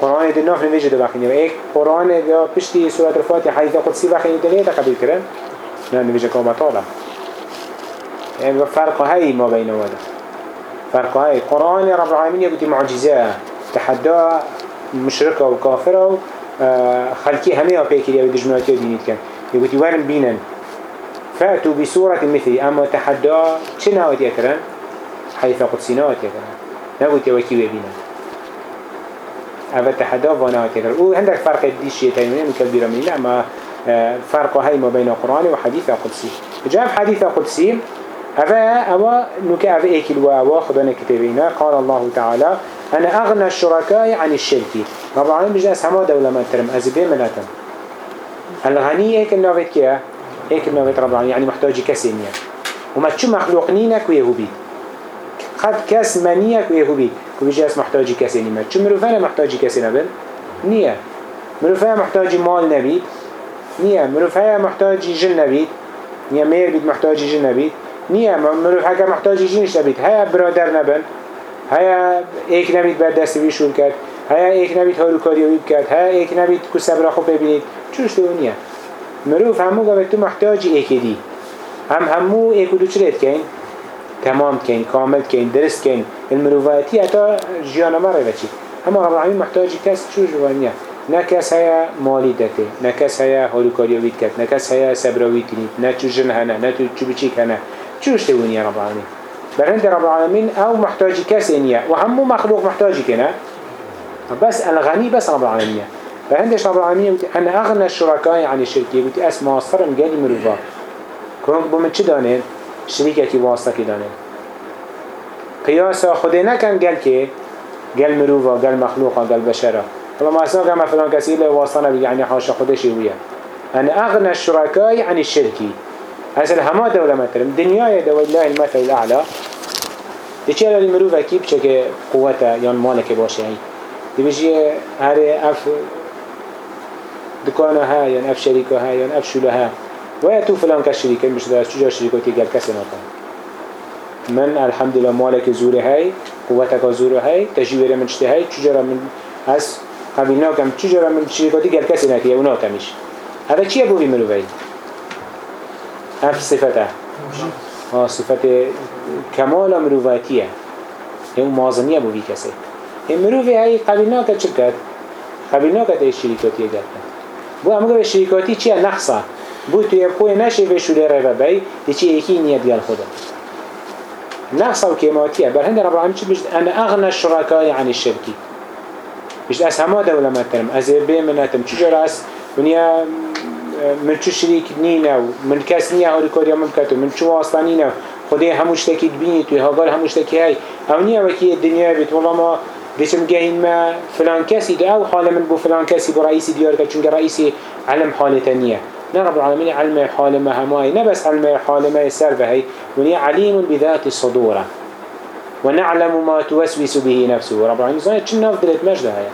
قرآن دي نوح نويجه ده بخيني وإيك قرآن ده پشتي سورة الفاتح حديث قدسي بخيني دلية ليه تقبل كرن لا نويجه كوما طالب. يعني فرق هاي ما بينه وده فرق هاي قرآن رب العالمين يبدي معجزة تحدى مشركة وكافرة آه، وخلقي همه بيكري ودجمناتي ودينيت كان يبدي ورن بينن فأتوا بسورة مثلي. أما تحدى شنو ناوت يكرن حيث قدسي ناوت يكرن ناوت يوكي ويبينا أما تحدى وناوت يكرن وعندك فرق ديشية تيمينة مكبيرة من الله أما آه، فرق هاي ما بين القرآن وحديث قدسي جاء في حديث قدسي أبا أبا نكا أبا إيكل وأبا خدنا كتابينا. قال الله تعالى أنا أغنى الشركاء عن الشرك. طبعا العالمين بجاء سما دولة ما ترم أزبين ملاتم الغنية إيكل نافت إيكل نافت رب يعني محتاج كسينيا وما تشو مخلوق نينك ويهوبي خد كاس منيك ويهوبي وبيجي أس محتاج كسيني ما تشو مروفانا محتاج كسينا بل نية. مروفانا محتاج مال نبيت. نية. مروفانا محتاج جن نبيت. نية. مير بيت محتاج جن نبيت. نية. مروف حكا محتاج جنش نبيت. هيا برادر نبن. هيا ایک نبید بعد دست بیشون کرد هيا ایک نبید هارو کاریوی کرد هيا ایک نبید که صبر خوب ببینید. نیه مروف همو گفت تو محتاج ایکی دی هم همو ایکو دو چرید کن؟ تمام کن کامل کن درست کن. المروفاتی اتا جیانا مره بچی. اما رب العالمین محتاجی کس چوش وانیه نه کس هيا مالی دته نه کس هيا هارو کاریوی کرد نه کس هيا صبروی کنید نه چو جن هنه نه چو بچیک هنه چوش تو نیه رب العالمین؟ برهند رب العالمين أو محتاج كاسينيا وهم مخلوق محتاج كنا بس الغني بس رب العالمين فهندش رب العالمين أنا أغنى الشركاء عن الشركة قلت أسمع صرم قالي مروفا بمن چه دانين شريكة كي واسطة كي دانين قياسا خدنا كان قال كي قال مروفا قال مخلوقا قال بشرة والله ما أسمع كما فلان كسي إلا واسطنا يعني حاشا خدشي ويا أنا أغنى الشركاء عن هسه هما دولة مثلا دنيا دولة الله المثل الأعلى دیچه الی مروفه کی بچه که قوته یا مالک باشه؟ هی دی بجی هر اف دکانه ها یا اف شریکه ها یا اف شوله ها و تو فلان که شریکه میشه داشت چجا شریکاتی گل کسی نکن من الحمدلله مالک زوره هی قوته زوره هی تجیبه من چته هی چجا من از قبیل ناکم چجا من شریکاتی گل کسی نکیه و ناکمیش هذا چیه بوی مروفه اف صفته. ها صفت کمال مروفاتیه هم مازنیه بو بی کسی هم مروفی های قبیل ناکد چه کرد؟ قبیل ناکد ای شریکاتی گرد بو همگه به شریکاتی چیه نقصه بو توی خوی نشه به شوله رو بی دی چی ایکی نیت گل خدا نقصه و کیماتیه بر هند رب العالمین چی بشت؟ انا اغنى الشركاء عن الشركي بشت از همه دوله مترم از بی منتم چجور از ونیا من چو شریک نینه و من کس نیه هاری کاری من کتو من چو واسطه نینه خدای هموش تکی بینی توی هاگار هموش تکی های او نیه وکی دنیا بیت والله ما بيشم جاهين ما فلان كاسي ده أو حال من بو فلان كاسي بو رئيسي ديار كتشون رئيسي علم حالة تانية نرب العالمين علم حال ما هماي نبس علم حال ما يسر بهي وني عليم بذات الصدور. ونعلم ما توسوس به نفسه. رب العالمين زايد چن ناف دلت مجد هاي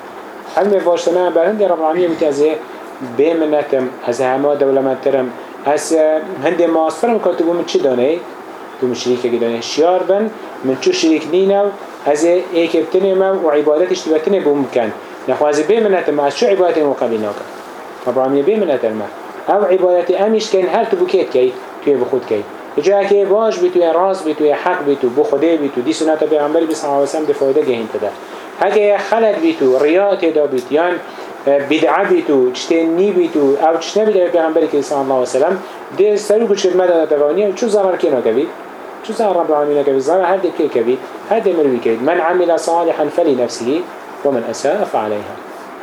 علم باشتنا برهند رب العالمين متازه بمنتم از همه دولمت ترم از هنده ماسترم کاتبو من چی دانه؟ تو مشریکه که دانه شیار بن من چو شریک نینو از ایک بتنه من و عبادتش تبتنه بو مکن نخوازی بمنتم از چو عبادت مقابل ناکن؟ رب العالمین بمنتم ما. او عبادت امیش کن هر تو بکیت کی توی بخود کی. جا که باش بی توی راز بی توی حق بی تو بو خوده بی تو دی سنت بی صلی الله علیه و سلم دفایده گهین تده هکه خلط بی تو ریات دا بیت یان بدعه بیتو چته نی بیتو او چته بیده پیغمبری که صلی الله و سلم ده سرو کچت مدد دوانیه چو ضرر که نکوید شو سهل رب العالمين كبير ظلم هذا كي كبير هذا من كبير من عمل صالحا فلنفسه ومن أساء فعليها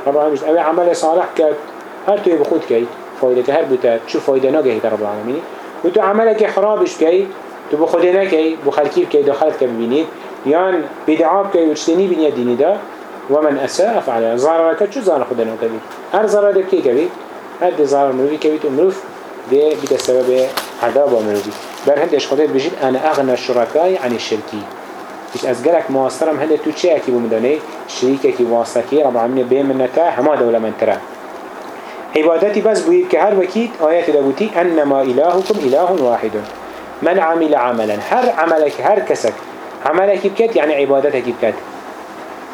رب العالمين أبي عمل صالح كات هر توی بخود كي فايدة که هر شو فايدة فایده رب العالمين وتو عملك خرابش كي تو بخودنا كي بخلکی كي دخلت كبيني يان بدعاب كي وشتني بني الدين دا ومن أساء فعليها ضرر که شو ضرر خودنا نو کبی هر كي کی کبی هر مروي مروی تو مروف ده بیت سبب عذاب مروی بل هند ايش خدت بجيت أنا أغنى الشركاء عن الشركي إيش أزجلك مواصرم هند تو چه أكي بمداني شريكة كي واسطكي رب العالمين بين من نتا هما دولة من ترى عبادتي بس بويب كهر وكيت آيات دابوتي أنما إلهكم إله واحد. من عمل عملا. هر عملك هر كسك عملك بكت يعني عبادتك بكت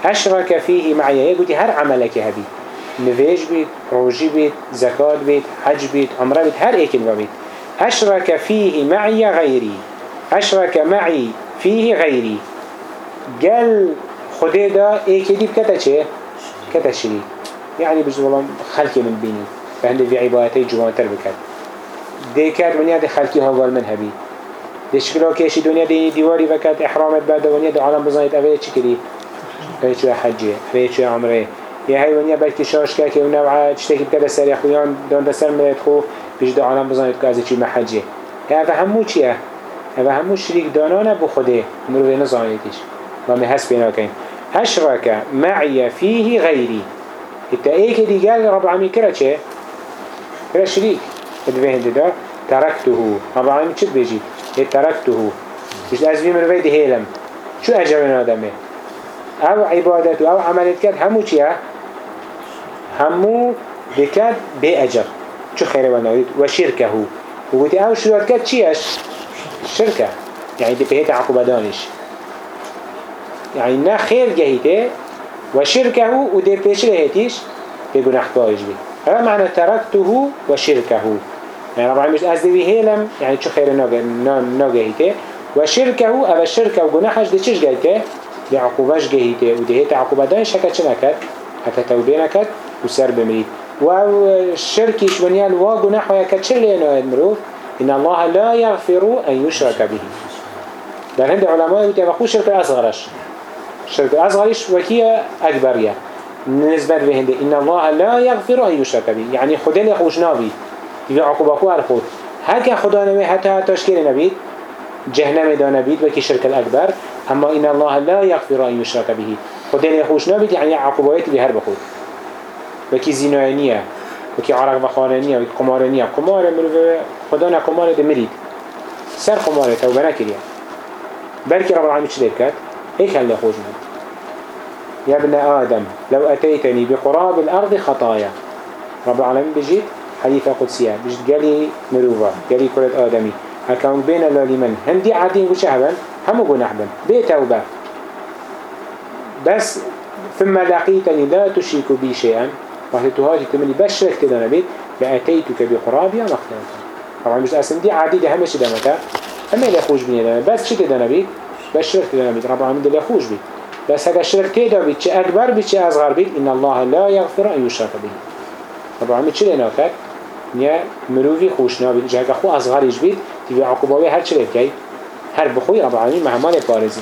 أشرك فيه معي يقولي هر عملك هبي نفيج بيت روجي بيت زكاة بيت حج بيت عمره بيت هر ايكل بيت أشرك فيه معي غيري. أشرك معي فيه غيري. قال خده دا ايكي دي بكتا چه؟ كتا شريك يعني بجد والله خلقي من بيني. فهند في عبادتي جوانتر بكت. دي كات ونيا دي خلقي هاوال من هبي. دي شكرا كيشي دنيا دي ديواري بكت. إحرامت بعد ونيا دي عالم بزانيت أبي چكري أبي شو حجي. أبي شو عمره يا هاي ونيا بلكي شاش كاكي ونوعا تشتكي بكده سر يخويان دون دسر ملت خو. بجد عالم بزانيت كازي چي محجي هذا همو چيه هذا همو شريك دانانا بو خده مروي نزانيتش ما هس بينا كين هشرك معي فيه غيري إتا إيك دي قال رب العالمين كرا چه؟ كرا شريك ادفهند دا تركته رب العالمين چه بيجي تركته مش أزمي من بيد هيلم شو أجر من آدمه؟ أو عبادته أو عملت كد همو چيه همو بكد بأجر شو خير ونويد وشركه وقلت أو شو كد چيش شركة يعني دي بهيت عقوبة دانش. يعني نا خير جهيته وشركه ودي بيش لهيتيش بيقول كارج بي هذا معنى تركته وشركه يعني ربعا مش أزدي هيلم يعني شو خير ناجهيته وشركه أو الشركة وجناحش دي چش جهيته دي عقوباش جهيته ودي هيت عقوبة دانش هكا چه نكت هكا توبه نكت وسر بمريد والشركي شونيال وجناح ويا كتشر لينا المروف إن الله لا يغفر أن يشرك به. لأن عند علماء يتبقوا شرك أصغرش. شرك أصغرش وكيا أكبرية. نسبة بهند إن الله لا يغفر أن يشرك به. يعني خدين يخوش نابي. في عقوبة الخود هكا خدا نبي حتى تشكيل نبي. جهنم دا نبيت وكي شرك الأكبر. أما إن الله لا يغفر أن يشرك به. خدين يخوش نابي. يعني عقوبات بهر بخود وكي زنانية وكي عرق بخانانية وكي قمارانية قمار مروف خدا نه قمار دمريد سر قمار توبه نكريا بلكي رب العالمين شليب كات هل خوش من يا ابن آدم لو أتيتني بقراب الأرض خطايا رب العالمين بجيت حديثة قدسية بجيت قالي مروفا قالي كرة آدمي هكذا بين الله لمن هندي عادين وش هبن هم قناح بن. بي توبة. بس ثم لقيتني لا تشرك بي شيئا وقت تهاجي تمني بشرك تدانا بيت؟ لأتيتك بقرابها مغفرة طبعا مش أسم دي عادي ده همش دمتا هم اللي خوش بني بس شو تدانا بيت؟ بس شرك تدانا بيت. رب العالمين اللي خوش بيت. بس هذا الشرك تدا بيت. شيء أكبر بيت شيء أصغر بيت. إن الله لا يغفر أن يشرك به. رب العالمين شو لنا كات نيا مروفي خوش نابيت جاك أخو أصغر يجبيت تبي عقوبة هر شرك كي هر بخوي رب العالمين مهمان بارزي.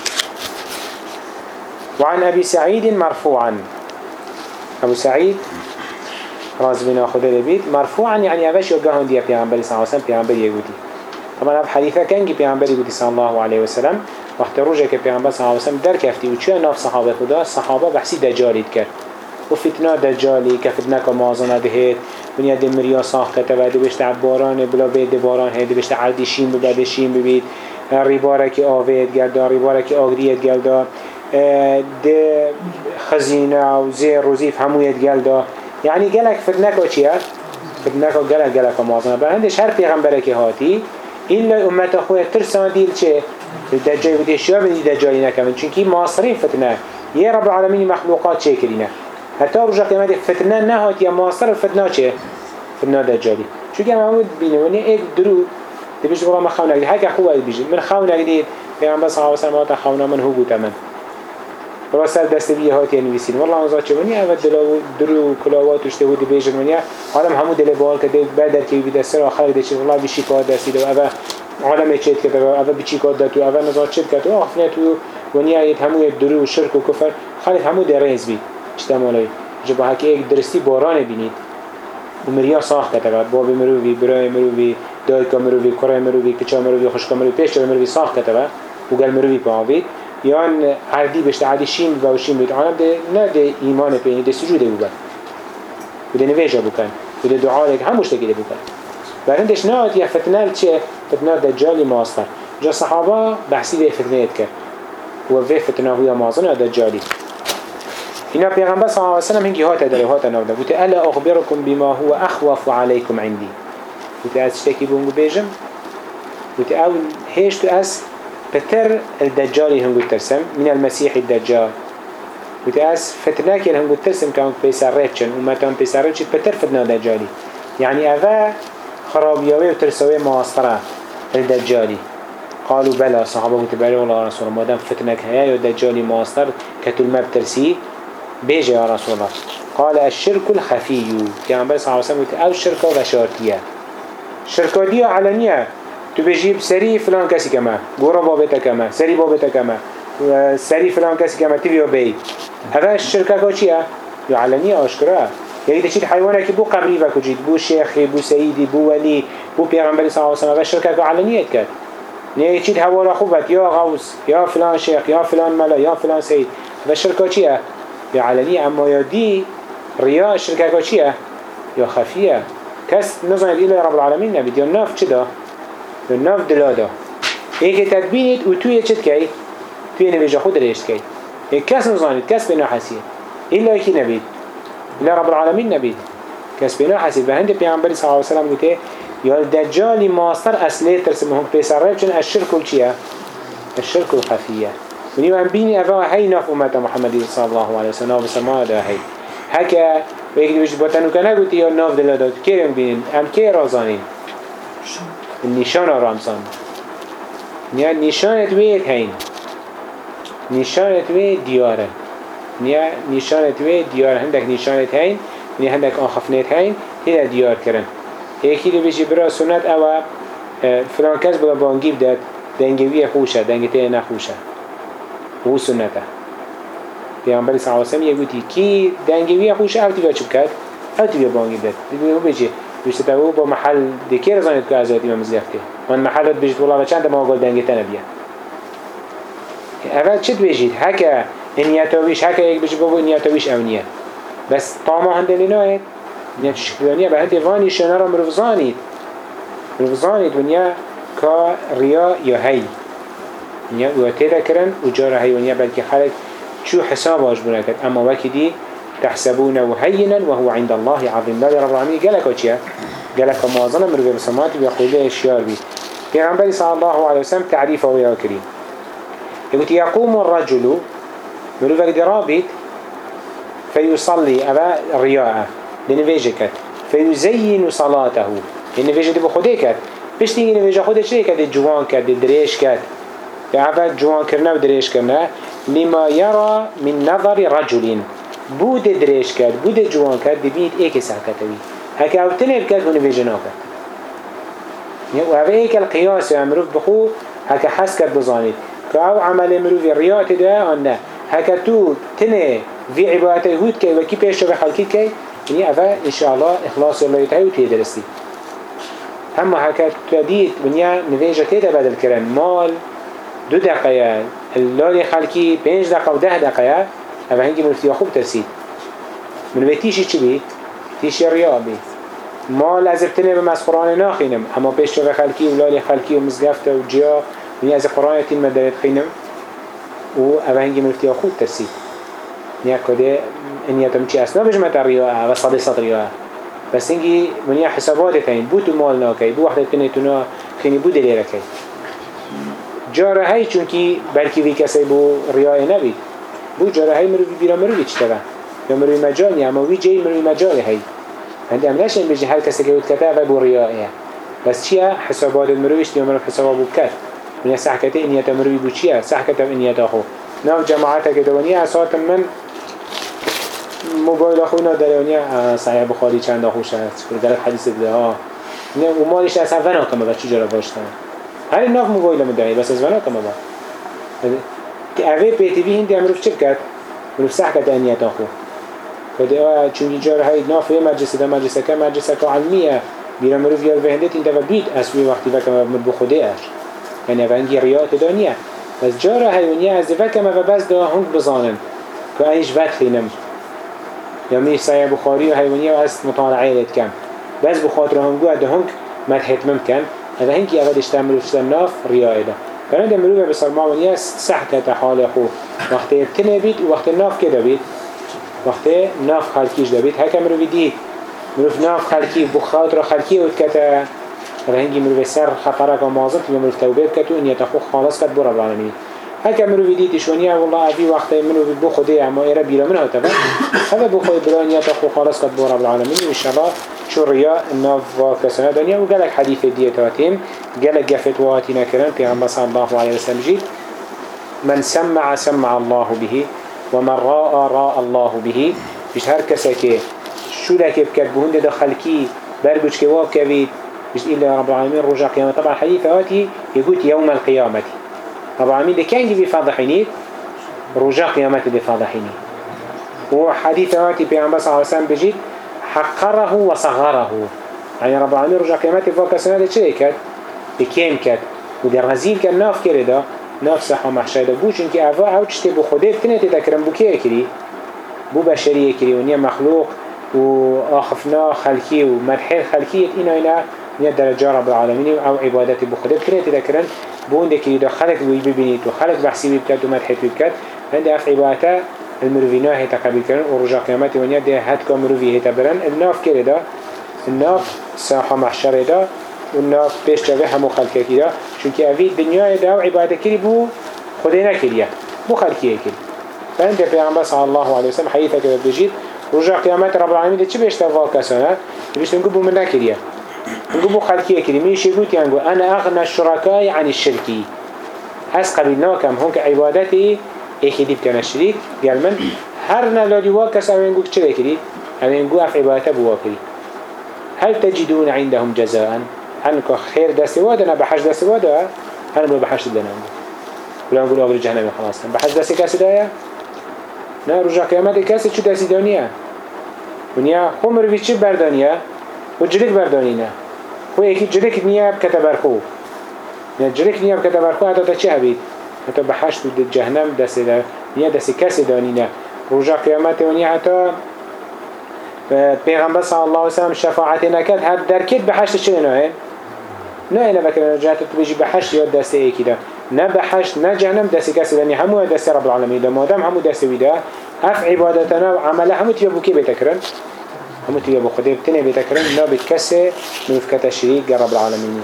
وعن أبي سعيد مرفوعا. أبو سعيد راز بنا خدا لبيت مرفوعا يعني أبش يوجهون دي بيعنبري صلى الله عليه وسلم يقولي طبعا كان جي بيعنبري يقولي صلى الله عليه وسلم وقت كبيعنبر صلى الله عليه وسلم در كفتي وشو ناف صحابة خدا الصحابة بحسي دجالي تكر وفتنا دجالي كفتنا كمازنة دهيت ونيا دي مريا صاح كتبه دي بشت عباران بلا دي باران هيد بشت عردي شين ببعد شين ببيت ريبارك آويت قلدا ريبارك آغريت قلدا دي خزينة وزير وزيف همويت قلدا يعني جلك فتنك وشيا فتنك وجلك جلك مازنا بل عندش هر پیغمبرك هاتي إلا أمة أخويا ترسان ديل چه؟ الدجال ودي شو بدي دجالي نكمل چونكي معاصرين فتنة يا رب العالمين مخلوقات شكرينه حتى رجع كمان فتنة نهات يا معاصر الفتنة چه؟ فتنة دجالي شو كان محمود بينه وني ايك درود تبيش والله ما خونا هيك أخوة بيجي من خونا جديد صلى الله عليه وسلم خونا من هو بوتمن سر دست بيه هاتي نویسین والله آزاد چه ونیا اول دلو درو کلاوات وشته بود بیجن ونیا عالم همو دل بال کده بدر که بی دست را خلق دچه والله بیشی کار دستی دو اول عالم چیت کده اول بیچی کار دتو اول نزاد چیت کده آخفنه تو ونیا یت همو درو و شرک و کفر. خلق همو در ریز بی اجتماعی جبا هکی ایک درستی باران بینید. و مریا ساخت کده باب مروی برای مروی دایکا مروی کرای مروی کچا مروی خشکا مروی پیش ساخت کده و گل مروی پاوید یان عردی بشت عردی شیم و شیم بید آنم ده نه ده ایمان پینی ده سجوده بکن و ده نویجه بکن و دعا ده هموش تگیده بکن. برندش نه یا فتنه چه فتنه دجالی ماستر جا صحابه بحثی ده فتنه کرد. و وی فتنه هویا مازن دجالی. اینا پیغمبر صلی الله علیه وسلم هنگی هات داره هات نوده بوده الا اخبركم بما هو اخوف عليكم عندي. بوده از شتکی بونگو بیجم بوده اول هیش تو از بتر الدجال هنگو ترسم من المسيح الدجال. وتأس فتنة كي هنگو ترسم كانت بيسرتشن ومتان بيسرتشن بتر فتنا دجالي. يعني أفا خرابيوي وترسوي معاصرة الدجالي. قالوا بلا صحابة متبالي ولا رسول ما دام فتنك هيا والدجالي معاصر كتلما بترسي بيجي يا رسول الله. قال الشرك الخفي. يعني بس عاوزين متأو أو شركة وشارتية شركة دي علنية. تبجيب سري فلان كسي كما قرى بابتا كما سري بابتا كما سري فلان كسي كما تبيو بي هذا الشركة كوشية علنية أشكرها يعني تشيد حيوانك بو قبري وكجيد بو شيخي بو سيدي بو ولي بو پیغمبر صلى الله عليه وسلم هذا الشركة علنية كد يعني تشيد هوا خوبت يا غوث يا فلان شيخ يا فلان ملا يا فلان سيد هذا الشركة كوشية يا علنية أما يا دي رياء الشركة كوشية يا خفية كس نظن إلى رب العالمين نبي يا ناف كده يا ناف دلادا. هيك تدبينت وتوية چد كي توية نبيجا خود ريشت كي هيك كس نظن كس بنا حسين إلا يكي نبيت إلا رب العالمين نبيت كس بنا حسين فهند بيعنبري صلى الله عليه وسلم قلت يا الدجال ماستر أسلي ترسمهم بيسر ريبشن الشرك الشيا الشرك الخفية وني من بيني أفا هاي ناف أمة محمد صلى الله عليه وسلم. بسما دا هاي هكا ويجي وش بطنو كنا قلت يا ناف دلادات كيرم بين أم كي رازانين النشان رمزان نیا نشانت وید هین نشانت وید دیاره. نیا نشانت وید دیاره هندک نشانت هین نیا هندک آخفنت هین هیدا دیار کرن. یکی رو بشی برا سنت او فلان کس بلا بانگیب داد. دنگوی خوشه. دنگته نخوشه. هو سنته. پیامبر صلی الله علیه یه گویی کی دنگوی خوشه؟ او تیگه چوب کرد. او تیگه بانگیب داد. دیگه بچه بيشت تاو با محل دكير زانيت كو ازاد امام زيافته من محلات بيجت والله چند ما قول دنگي تنبيه اول چت بيجيت هكا انياتويش هكا يك بيجي بابو انياتويش اونيه بس طاما هندني نايت نيات شكلانية بهندي فاني شنارا مرفزانيت مرفزانيت ونيا كا ريا يا هي نيا واتيدا كرن وجارة هي ونيا بلكي خلق شو حساباش بناكت اما وكي دي تحسبونه هينا وهو عند الله عظيم. لا رب العالمين. قالك وشيا قالك موازنة بسمات بيقول له الشيار بي في صلى الله عليه وسلم تعريفه ويا كريم يقول يقوم الرجل مروفك درابط فيصلي أبا رياء لنفيجكت فيزين صلاته لنفيجة بخوديكت بيش تيجي نفيجة خودك شيء كده جوان كده دريش كده فعفا جوان كرنا ودريش كرنا لما يرى من نظر رجل بود دريش کرد بود جوان کرد دبید ایک سحکتوی هکه او تنب کرد و نویجه ناکد و او ایک القیاس امروف بخو هکه حس کرد بزانید. که او عمل مروف ریات ده آن نه. هکه تو تنه وی عبادت هود که وکی پیش به خلقی که یعنی اوه انشاءالله اخلاص الله تایی و تیه درستی. هم هکه تدید ونیا نویجه تیده بدل کرن؟ مال دو اللال خلقی پنج دقیقه و ده دقیقه. اوه هنگی مرتیا خوب ترسید من به تیشی چی بی؟ تیشی ریا بی ما از ابتنه به از قرآن ناخینم اما پیش تو خلکی و لال خلکی و مزگفت و جیا من از قرآن تین مدرد خینم و اوه هنگی مرتیا خوب ترسید نیا کده انیتم چی اصلا بجمت ریا و صدی صد ریا بس هنگی من یا حسابات تین بو تو مال ناکی بو وقت تنه تو نا خینی بو دلیره کی جاره هی چونکی بلکی وی کسی بو ریای نبید بو جاره های مروی بیرا مروی چی تبا. یا مروی مجالی اما وی جای مروی مجالی هی. هند ام نشن بجی هر کسی که بود کتا و بو ریائه بس چیه حسابات المرویش دیو مروی حسابا بو کت من سحکته انیت مروی بو چیه سحکته آخو. ناو جماعتا که دوانی اسات من موبایل آخو نا دارونیا صحیح بخاری چند آخوش هست در حدیث ده ها. و مالش اصلا فنا کمه با چی جرا هر ناف موبایل مدعی بس از فنا کمه با که اوه پیتی بی هندی امروف چه بکرد؟ مروف سح کرد انیت آخو. کده آه چون جار های نافه مجلسه ده مجلسه که مجلسه که علمیه بیرا مروف یار به هندت این دفع بید اسوی وقتی وکم مر بخوده اش. یعنی اوه هنگی ریات دانیه بس جار هایونیه از وکم اوه بس ده هنگ بزانن. که ایش وقت خینم یا میش سایه بخاری و هایونیه و است مطالعه لید کم بس بخاطر هنگو ده هنگ مدحت ممکن هذا هنگی اول اشتمل في الناف رياء ده فنده مروفه بسلمان ونیا سحکت حال خو. وقتی تنه بید و وقتی ناف که بید وقتی ناف خلکیش بید هکا مروفی دید مروف ناف خلکی بخاط را خلکی ود کتا رهنگی مروف سر خطرک و مازم که مروف توبه بکتو ان یتخو خالص کت برا العالمین هكا منو بديت شونيا والله في وقت منو ببو خدي اما ايرا بيرا منو تبا هذا بو خوي برانيا تخو خلاص قد رب العالمين وان شاء الله شو ريا النافا كسنا دنيا وقالك حديث ديتاتهم قالك قفت واتنا كرم في عمبا صلى الله عليه وسلم جيد من سمع سمع الله به ومن راى راى الله به. مش هر كسكي شو لك بكت بهند دخلكي بربج كواب كبيد مش إلا رب العالمين رجع قيامة طبعا حديث واتي يقول يوم القيامة رب العالمين ده كان جيبي فاضحيني رجاء قيامته ده فضحيني وحديث وقت بيعمل صلى الله عليه وسلم بجيت حقره وصغره. يعني رب العالمين رجع قيامته سنة ده چه كد؟ ده كان كد وده رزيل كان ناف كرده ناف صحا محشي ده بو چونك أفا أو چته بو خده تنه تذكرم بو كيه كري بو بشرية كري ونيا مخلوق و آخفنا خلقي و مرحل خلقية اینا اينا نيا درجة رب العالمين أو عبادتي بخده بتنه تذكرن بو عندك يدا خلق وي ببينيت وخلق بحسي بكت ومرحل بكت عند أف عبادته المروفينا هي تقبل كرن ورجع قيامتي ونيا ده هات كمروفي هي تبرن الناف كرده الناف ساحة محشر ده والناف بيش جوه همو خلقه كده چونك اوی دنیا ده و عبادت کری بو خودی نکریه بو خلقیه کری. فانت پیغمبر صلی الله علیه وسلم حدیثه که بجید رجع قیامت رب العالمین چی بیشتر واقع کسانه؟ بیشتر نگو بو من نکریه بو خلقية كريميش يقول يعني أنا أغنى الشركاء عن الشركي. هس قبل ناكم هونك عبادتي إيكي ديب كان الشريك. قال من؟ هرنا لدي واكس أو ينجو كتير كري أو يعني ينجو أف عبادته بواكري هل تجدون عندهم جزاء؟ هنك خير دستي وادنا بحش دستي وادا؟ هنبو بحش دنا. ولا نقول أغري جهنم خلاصا بحش دستي كاسي دايا؟ نا رجع قيامات الكاسي چه دستی دنیا ونيا خمر ویچی بردانيا مروي چه بردانيا و جلك بردانينا خو ايكي جلك نيا بكتبرخو نيا جلك نيا بكتبرخو هذا تا چه هبيت؟ هتا بحش دو جهنم دستي دا نيا دستي كاسي دانينا رجع قيامت ونيا حتى پیغمبر صلی الله علیه و سلم شفاعت نکرد. هر درکت به حشت چه نه نه اینا بکر جهت تو بيجي بحشت یا دست ایکی ده نه بحشت نه جهنم دست کسی دنی همو دست رب العالمین ده مادم همو دست ویده اف عبادتنا و عمله همو تیبا بو کی بتکرن همو تيجي بقدي بتنه بتكرم لا بتكسي من فكرة الشريك رب العالمين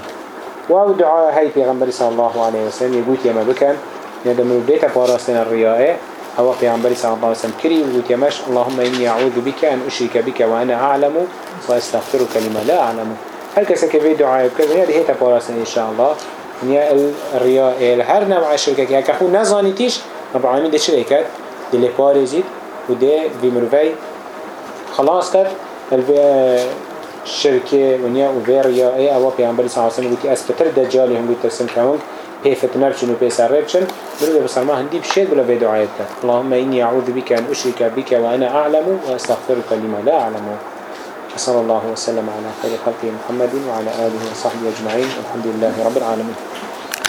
وهو دعاء هاي في غنبري صلى الله عليه وسلم يقول يما بكن ندى من بديت باراستن الرياء هو في غنبري صلى الله عليه وسلم كري يقول يماش اللهم إني أعوذ بك أن أشرك بك وأنا أعلم وأستغفرك لما لا أعلم. هل كسك في دعاء بكن ندى هيتا فارسنا إن شاء الله نيا الرياء هر نوع الشركة كي هكا خو نزانيتيش رب العالمين دي شركة دي لبارزيد وده بمروفي خلاص كده الوه الشركة ونيا وفيريا أي ای اوا پیامبری صلی الله علیه و سلم گویی هم بيترسم ترسم هي پی فتنه بچن بس ما هندي بشيء ولا في دعائته هندی بشه بلا اللهم اینی اعوذ بك ان اشرك بك وأنا اعلم واستغفرك لما لا اعلم صلى الله وسلم على خير خلقه محمد وعلى اله وصحبه اجمعين الحمد لله رب العالمين